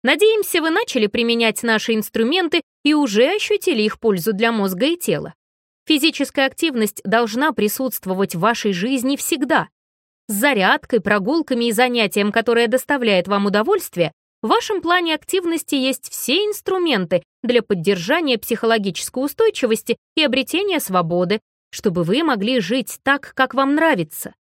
Надеемся, вы начали применять наши инструменты и уже ощутили их пользу для мозга и тела. Физическая активность должна присутствовать в вашей жизни всегда. С зарядкой, прогулками и занятием, которое доставляет вам удовольствие, в вашем плане активности есть все инструменты для поддержания психологической устойчивости и обретения свободы, чтобы вы могли жить так, как вам нравится.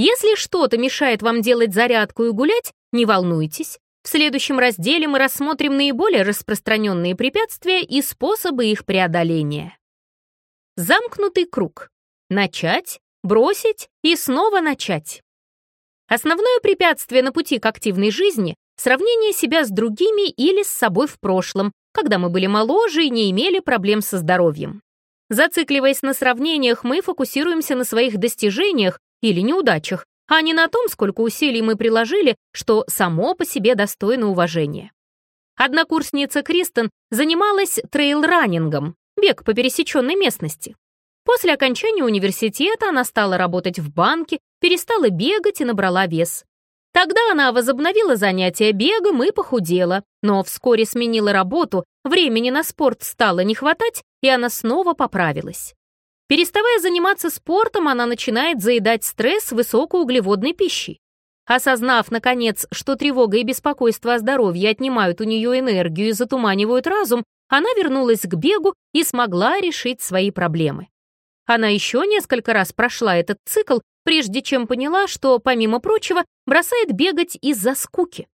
Если что-то мешает вам делать зарядку и гулять, не волнуйтесь. В следующем разделе мы рассмотрим наиболее распространенные препятствия и способы их преодоления. Замкнутый круг. Начать, бросить и снова начать. Основное препятствие на пути к активной жизни Сравнение себя с другими или с собой в прошлом, когда мы были моложе и не имели проблем со здоровьем. Зацикливаясь на сравнениях, мы фокусируемся на своих достижениях или неудачах, а не на том, сколько усилий мы приложили, что само по себе достойно уважения. Однокурсница Кристен занималась трейл-раннингом, бег по пересеченной местности. После окончания университета она стала работать в банке, перестала бегать и набрала вес. Тогда она возобновила занятия бегом и похудела, но вскоре сменила работу, времени на спорт стало не хватать, и она снова поправилась. Переставая заниматься спортом, она начинает заедать стресс высокоуглеводной пищей. Осознав, наконец, что тревога и беспокойство о здоровье отнимают у нее энергию и затуманивают разум, она вернулась к бегу и смогла решить свои проблемы. Она еще несколько раз прошла этот цикл, прежде чем поняла, что, помимо прочего, бросает бегать из-за скуки.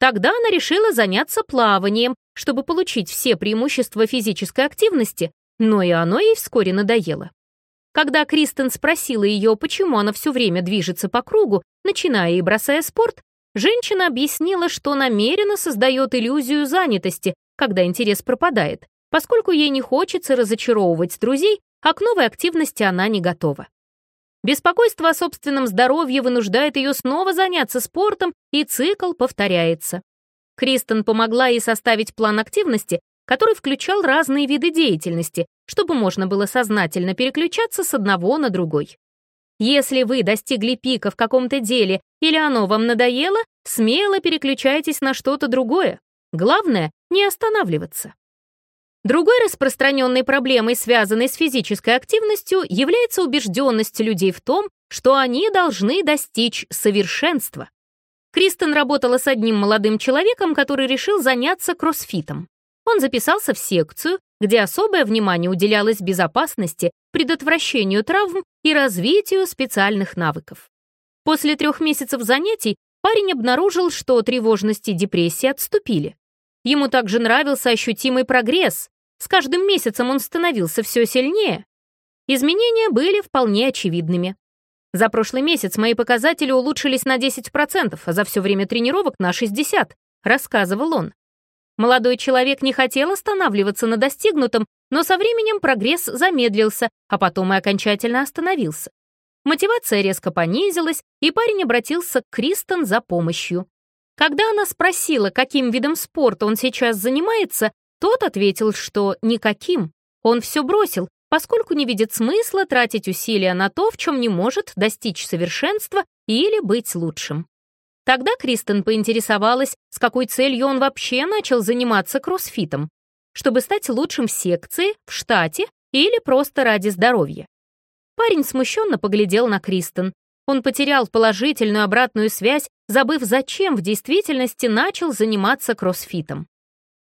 Тогда она решила заняться плаванием, чтобы получить все преимущества физической активности, но и оно ей вскоре надоело. Когда Кристен спросила ее, почему она все время движется по кругу, начиная и бросая спорт, женщина объяснила, что намеренно создает иллюзию занятости, когда интерес пропадает, поскольку ей не хочется разочаровывать друзей, а к новой активности она не готова. Беспокойство о собственном здоровье вынуждает ее снова заняться спортом, и цикл повторяется. Кристен помогла ей составить план активности, который включал разные виды деятельности, чтобы можно было сознательно переключаться с одного на другой. Если вы достигли пика в каком-то деле или оно вам надоело, смело переключайтесь на что-то другое. Главное — не останавливаться. Другой распространенной проблемой, связанной с физической активностью, является убежденность людей в том, что они должны достичь совершенства. Кристен работала с одним молодым человеком, который решил заняться кроссфитом. Он записался в секцию, где особое внимание уделялось безопасности, предотвращению травм и развитию специальных навыков. После трех месяцев занятий парень обнаружил, что тревожность и депрессия отступили. Ему также нравился ощутимый прогресс, с каждым месяцем он становился все сильнее. Изменения были вполне очевидными. За прошлый месяц мои показатели улучшились на 10%, а за все время тренировок на 60%, рассказывал он. Молодой человек не хотел останавливаться на достигнутом, но со временем прогресс замедлился, а потом и окончательно остановился. Мотивация резко понизилась, и парень обратился к Кристен за помощью. Когда она спросила, каким видом спорта он сейчас занимается, тот ответил, что никаким. Он все бросил, поскольку не видит смысла тратить усилия на то, в чем не может достичь совершенства или быть лучшим. Тогда Кристен поинтересовалась, с какой целью он вообще начал заниматься кроссфитом. Чтобы стать лучшим в секции, в штате или просто ради здоровья. Парень смущенно поглядел на Кристен. Он потерял положительную обратную связь, забыв, зачем в действительности начал заниматься кроссфитом.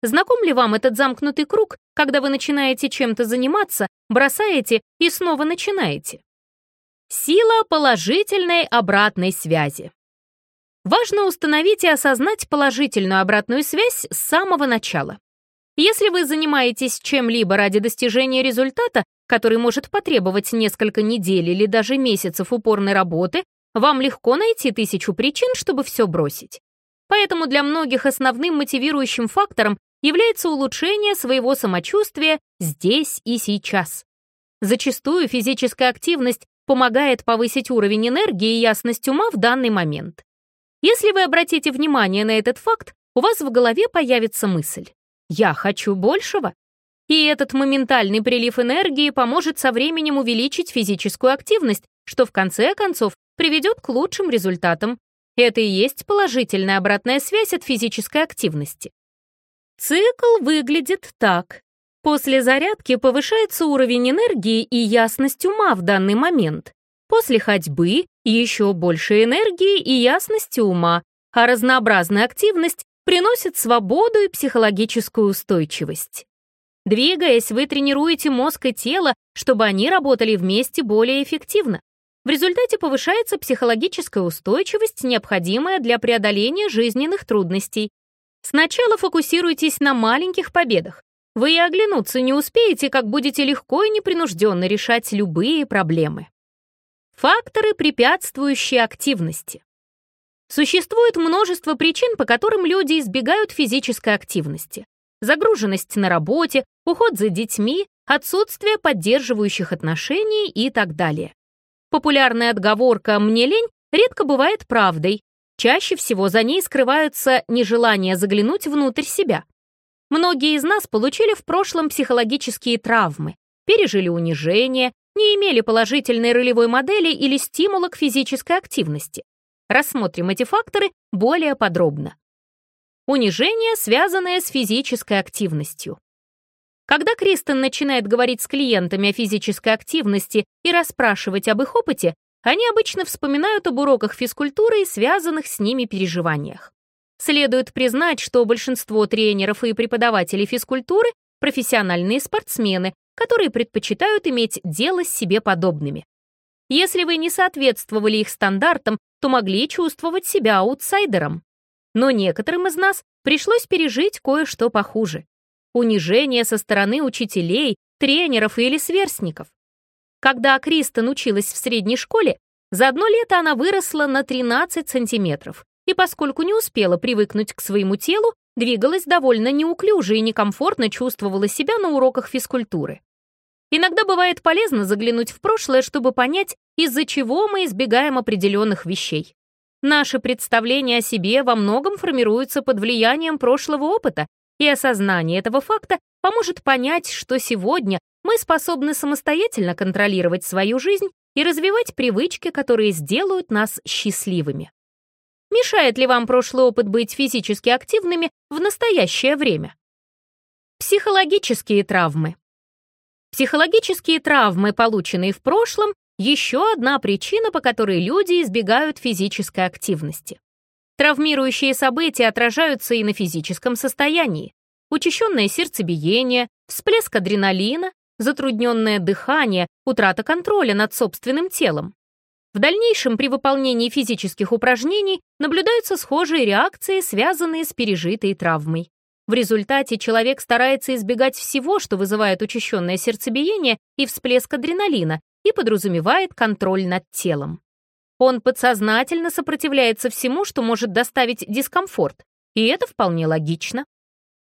Знаком ли вам этот замкнутый круг, когда вы начинаете чем-то заниматься, бросаете и снова начинаете? Сила положительной обратной связи. Важно установить и осознать положительную обратную связь с самого начала. Если вы занимаетесь чем-либо ради достижения результата, который может потребовать несколько недель или даже месяцев упорной работы, вам легко найти тысячу причин, чтобы все бросить. Поэтому для многих основным мотивирующим фактором является улучшение своего самочувствия здесь и сейчас. Зачастую физическая активность помогает повысить уровень энергии и ясность ума в данный момент. Если вы обратите внимание на этот факт, у вас в голове появится мысль «Я хочу большего». И этот моментальный прилив энергии поможет со временем увеличить физическую активность, что в конце концов приведет к лучшим результатам. Это и есть положительная обратная связь от физической активности. Цикл выглядит так. После зарядки повышается уровень энергии и ясность ума в данный момент. После ходьбы еще больше энергии и ясности ума, а разнообразная активность приносит свободу и психологическую устойчивость. Двигаясь, вы тренируете мозг и тело, чтобы они работали вместе более эффективно. В результате повышается психологическая устойчивость, необходимая для преодоления жизненных трудностей. Сначала фокусируйтесь на маленьких победах. Вы и оглянуться не успеете, как будете легко и непринужденно решать любые проблемы. Факторы, препятствующие активности. Существует множество причин, по которым люди избегают физической активности. Загруженность на работе, уход за детьми, отсутствие поддерживающих отношений и так далее. Популярная отговорка «мне лень» редко бывает правдой. Чаще всего за ней скрываются нежелание заглянуть внутрь себя. Многие из нас получили в прошлом психологические травмы, пережили унижение, не имели положительной ролевой модели или стимула к физической активности. Рассмотрим эти факторы более подробно. Унижение, связанное с физической активностью. Когда Кристен начинает говорить с клиентами о физической активности и расспрашивать об их опыте, они обычно вспоминают об уроках физкультуры и связанных с ними переживаниях. Следует признать, что большинство тренеров и преподавателей физкультуры — профессиональные спортсмены, которые предпочитают иметь дело с себе подобными. Если вы не соответствовали их стандартам, то могли чувствовать себя аутсайдером. Но некоторым из нас пришлось пережить кое-что похуже. Унижение со стороны учителей, тренеров или сверстников. Когда Кристен училась в средней школе, за одно лето она выросла на 13 сантиметров, и поскольку не успела привыкнуть к своему телу, двигалась довольно неуклюже и некомфортно чувствовала себя на уроках физкультуры. Иногда бывает полезно заглянуть в прошлое, чтобы понять, из-за чего мы избегаем определенных вещей. Наши представления о себе во многом формируются под влиянием прошлого опыта, и осознание этого факта поможет понять, что сегодня мы способны самостоятельно контролировать свою жизнь и развивать привычки, которые сделают нас счастливыми. Мешает ли вам прошлый опыт быть физически активными в настоящее время? Психологические травмы. Психологические травмы, полученные в прошлом, еще одна причина, по которой люди избегают физической активности. Травмирующие события отражаются и на физическом состоянии. Учащенное сердцебиение, всплеск адреналина, затрудненное дыхание, утрата контроля над собственным телом. В дальнейшем при выполнении физических упражнений наблюдаются схожие реакции, связанные с пережитой травмой. В результате человек старается избегать всего, что вызывает учащенное сердцебиение и всплеск адреналина, и подразумевает контроль над телом. Он подсознательно сопротивляется всему, что может доставить дискомфорт, и это вполне логично.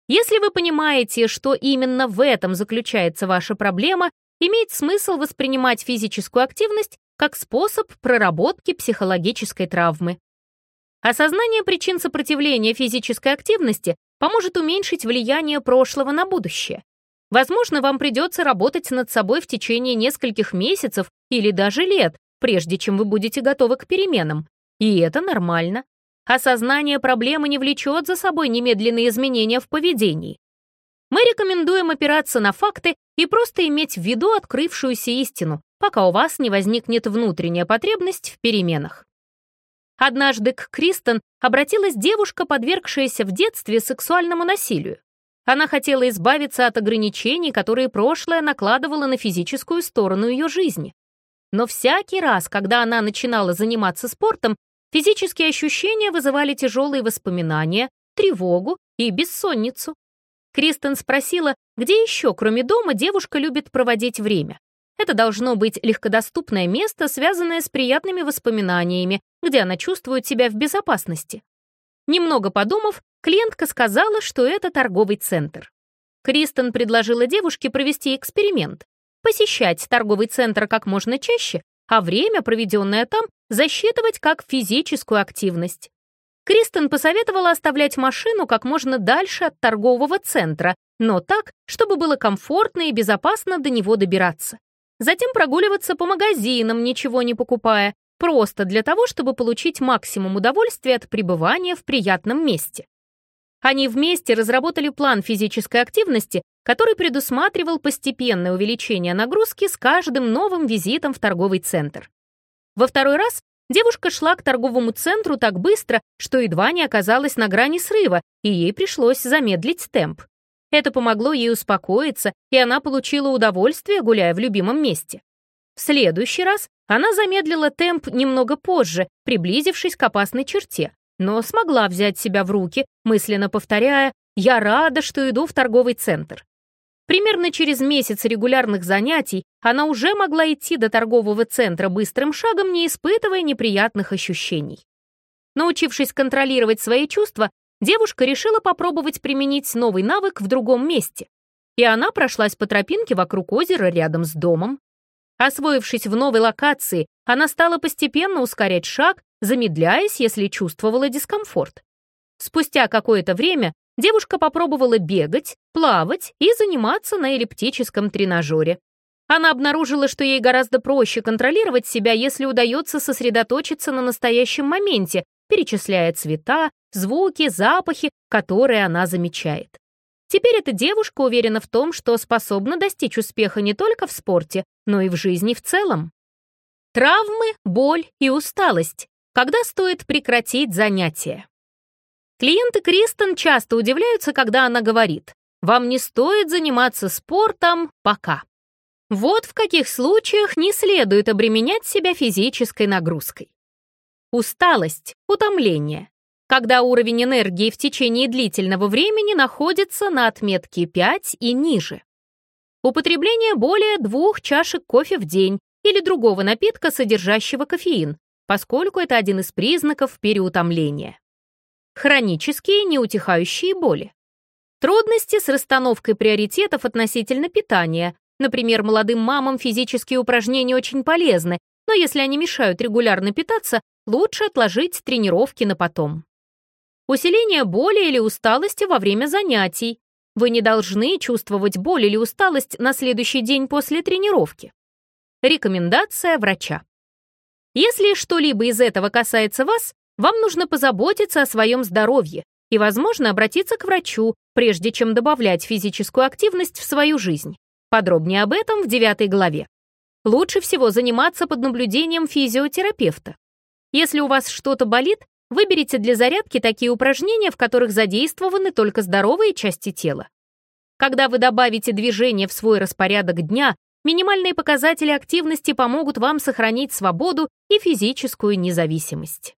Если вы понимаете, что именно в этом заключается ваша проблема, имеет смысл воспринимать физическую активность как способ проработки психологической травмы. Осознание причин сопротивления физической активности поможет уменьшить влияние прошлого на будущее. Возможно, вам придется работать над собой в течение нескольких месяцев или даже лет, прежде чем вы будете готовы к переменам. И это нормально. Осознание проблемы не влечет за собой немедленные изменения в поведении. Мы рекомендуем опираться на факты и просто иметь в виду открывшуюся истину, пока у вас не возникнет внутренняя потребность в переменах. Однажды к Кристен обратилась девушка, подвергшаяся в детстве сексуальному насилию. Она хотела избавиться от ограничений, которые прошлое накладывало на физическую сторону ее жизни. Но всякий раз, когда она начинала заниматься спортом, физические ощущения вызывали тяжелые воспоминания, тревогу и бессонницу. Кристен спросила, где еще, кроме дома, девушка любит проводить время. Это должно быть легкодоступное место, связанное с приятными воспоминаниями, где она чувствует себя в безопасности. Немного подумав, клиентка сказала, что это торговый центр. Кристен предложила девушке провести эксперимент, посещать торговый центр как можно чаще, а время, проведенное там, засчитывать как физическую активность. Кристен посоветовала оставлять машину как можно дальше от торгового центра, но так, чтобы было комфортно и безопасно до него добираться. Затем прогуливаться по магазинам, ничего не покупая, просто для того, чтобы получить максимум удовольствия от пребывания в приятном месте. Они вместе разработали план физической активности, который предусматривал постепенное увеличение нагрузки с каждым новым визитом в торговый центр. Во второй раз девушка шла к торговому центру так быстро, что едва не оказалась на грани срыва, и ей пришлось замедлить темп. Это помогло ей успокоиться, и она получила удовольствие, гуляя в любимом месте. В следующий раз она замедлила темп немного позже, приблизившись к опасной черте, но смогла взять себя в руки, мысленно повторяя «Я рада, что иду в торговый центр». Примерно через месяц регулярных занятий она уже могла идти до торгового центра быстрым шагом, не испытывая неприятных ощущений. Научившись контролировать свои чувства, девушка решила попробовать применить новый навык в другом месте. И она прошлась по тропинке вокруг озера рядом с домом. Освоившись в новой локации, она стала постепенно ускорять шаг, замедляясь, если чувствовала дискомфорт. Спустя какое-то время девушка попробовала бегать, плавать и заниматься на эллиптическом тренажере. Она обнаружила, что ей гораздо проще контролировать себя, если удается сосредоточиться на настоящем моменте, перечисляя цвета, звуки, запахи, которые она замечает. Теперь эта девушка уверена в том, что способна достичь успеха не только в спорте, но и в жизни в целом. Травмы, боль и усталость. Когда стоит прекратить занятия? Клиенты Кристен часто удивляются, когда она говорит, «Вам не стоит заниматься спортом пока». Вот в каких случаях не следует обременять себя физической нагрузкой. Усталость, утомление когда уровень энергии в течение длительного времени находится на отметке 5 и ниже. Употребление более двух чашек кофе в день или другого напитка, содержащего кофеин, поскольку это один из признаков переутомления. Хронические неутихающие боли. Трудности с расстановкой приоритетов относительно питания. Например, молодым мамам физические упражнения очень полезны, но если они мешают регулярно питаться, лучше отложить тренировки на потом. Усиление боли или усталости во время занятий. Вы не должны чувствовать боль или усталость на следующий день после тренировки. Рекомендация врача. Если что-либо из этого касается вас, вам нужно позаботиться о своем здоровье и, возможно, обратиться к врачу, прежде чем добавлять физическую активность в свою жизнь. Подробнее об этом в девятой главе. Лучше всего заниматься под наблюдением физиотерапевта. Если у вас что-то болит, Выберите для зарядки такие упражнения, в которых задействованы только здоровые части тела. Когда вы добавите движение в свой распорядок дня, минимальные показатели активности помогут вам сохранить свободу и физическую независимость.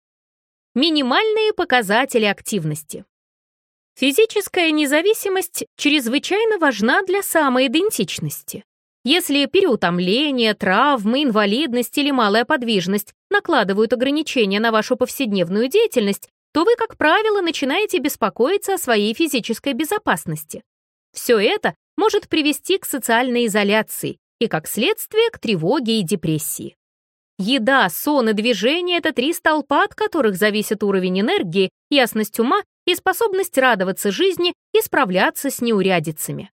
Минимальные показатели активности. Физическая независимость чрезвычайно важна для самоидентичности. Если переутомление, травмы, инвалидность или малая подвижность накладывают ограничения на вашу повседневную деятельность, то вы, как правило, начинаете беспокоиться о своей физической безопасности. Все это может привести к социальной изоляции и, как следствие, к тревоге и депрессии. Еда, сон и движение — это три столпа, от которых зависит уровень энергии, ясность ума и способность радоваться жизни и справляться с неурядицами.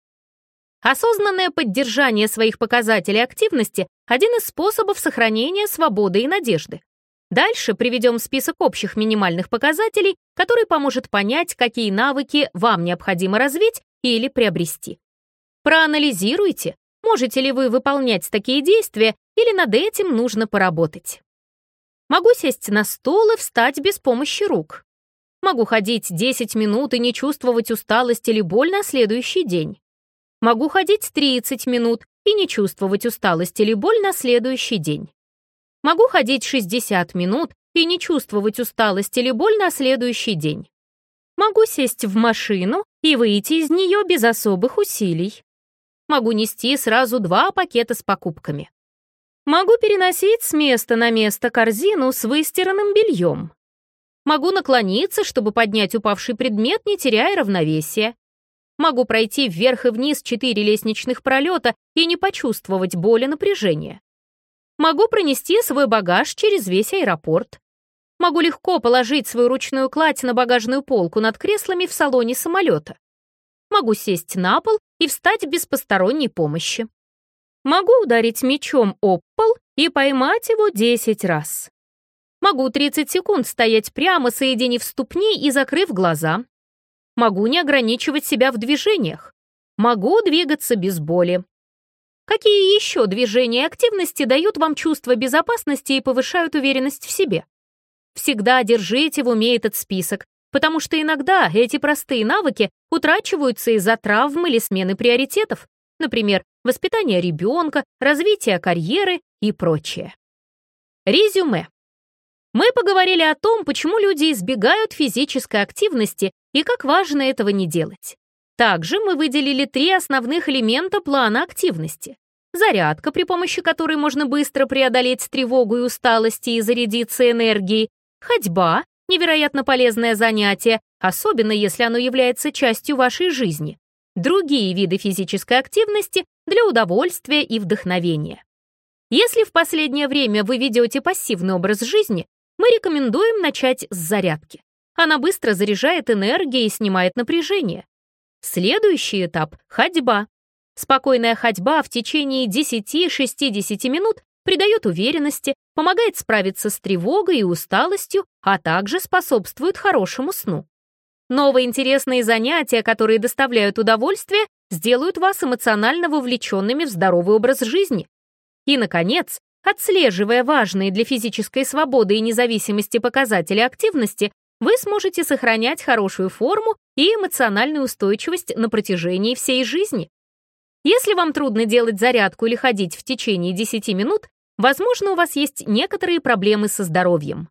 Осознанное поддержание своих показателей активности – один из способов сохранения свободы и надежды. Дальше приведем список общих минимальных показателей, который поможет понять, какие навыки вам необходимо развить или приобрести. Проанализируйте, можете ли вы выполнять такие действия или над этим нужно поработать. Могу сесть на стол и встать без помощи рук. Могу ходить 10 минут и не чувствовать усталость или боль на следующий день. Могу ходить 30 минут и не чувствовать усталость или боль на следующий день. Могу ходить 60 минут и не чувствовать усталость или боль на следующий день. Могу сесть в машину и выйти из нее без особых усилий. Могу нести сразу два пакета с покупками. Могу переносить с места на место корзину с выстиранным бельем. Могу наклониться, чтобы поднять упавший предмет, не теряя равновесия. Могу пройти вверх и вниз четыре лестничных пролета и не почувствовать боли напряжения. Могу пронести свой багаж через весь аэропорт. Могу легко положить свою ручную кладь на багажную полку над креслами в салоне самолета. Могу сесть на пол и встать без посторонней помощи. Могу ударить мечом об пол и поймать его 10 раз. Могу 30 секунд стоять прямо, соединив ступни и закрыв глаза. Могу не ограничивать себя в движениях. Могу двигаться без боли. Какие еще движения и активности дают вам чувство безопасности и повышают уверенность в себе? Всегда держите в уме этот список, потому что иногда эти простые навыки утрачиваются из-за травм или смены приоритетов, например, воспитание ребенка, развитие карьеры и прочее. Резюме. Мы поговорили о том, почему люди избегают физической активности и как важно этого не делать. Также мы выделили три основных элемента плана активности. Зарядка, при помощи которой можно быстро преодолеть тревогу и усталость и зарядиться энергией. Ходьба — невероятно полезное занятие, особенно если оно является частью вашей жизни. Другие виды физической активности для удовольствия и вдохновения. Если в последнее время вы ведете пассивный образ жизни, мы рекомендуем начать с зарядки. Она быстро заряжает энергией и снимает напряжение. Следующий этап — ходьба. Спокойная ходьба в течение 10-60 минут придает уверенности, помогает справиться с тревогой и усталостью, а также способствует хорошему сну. Новые интересные занятия, которые доставляют удовольствие, сделают вас эмоционально вовлеченными в здоровый образ жизни. И, наконец, отслеживая важные для физической свободы и независимости показатели активности, вы сможете сохранять хорошую форму и эмоциональную устойчивость на протяжении всей жизни. Если вам трудно делать зарядку или ходить в течение 10 минут, возможно, у вас есть некоторые проблемы со здоровьем.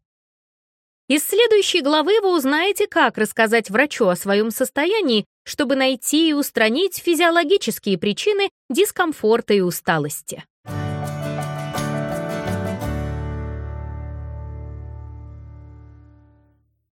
Из следующей главы вы узнаете, как рассказать врачу о своем состоянии, чтобы найти и устранить физиологические причины дискомфорта и усталости.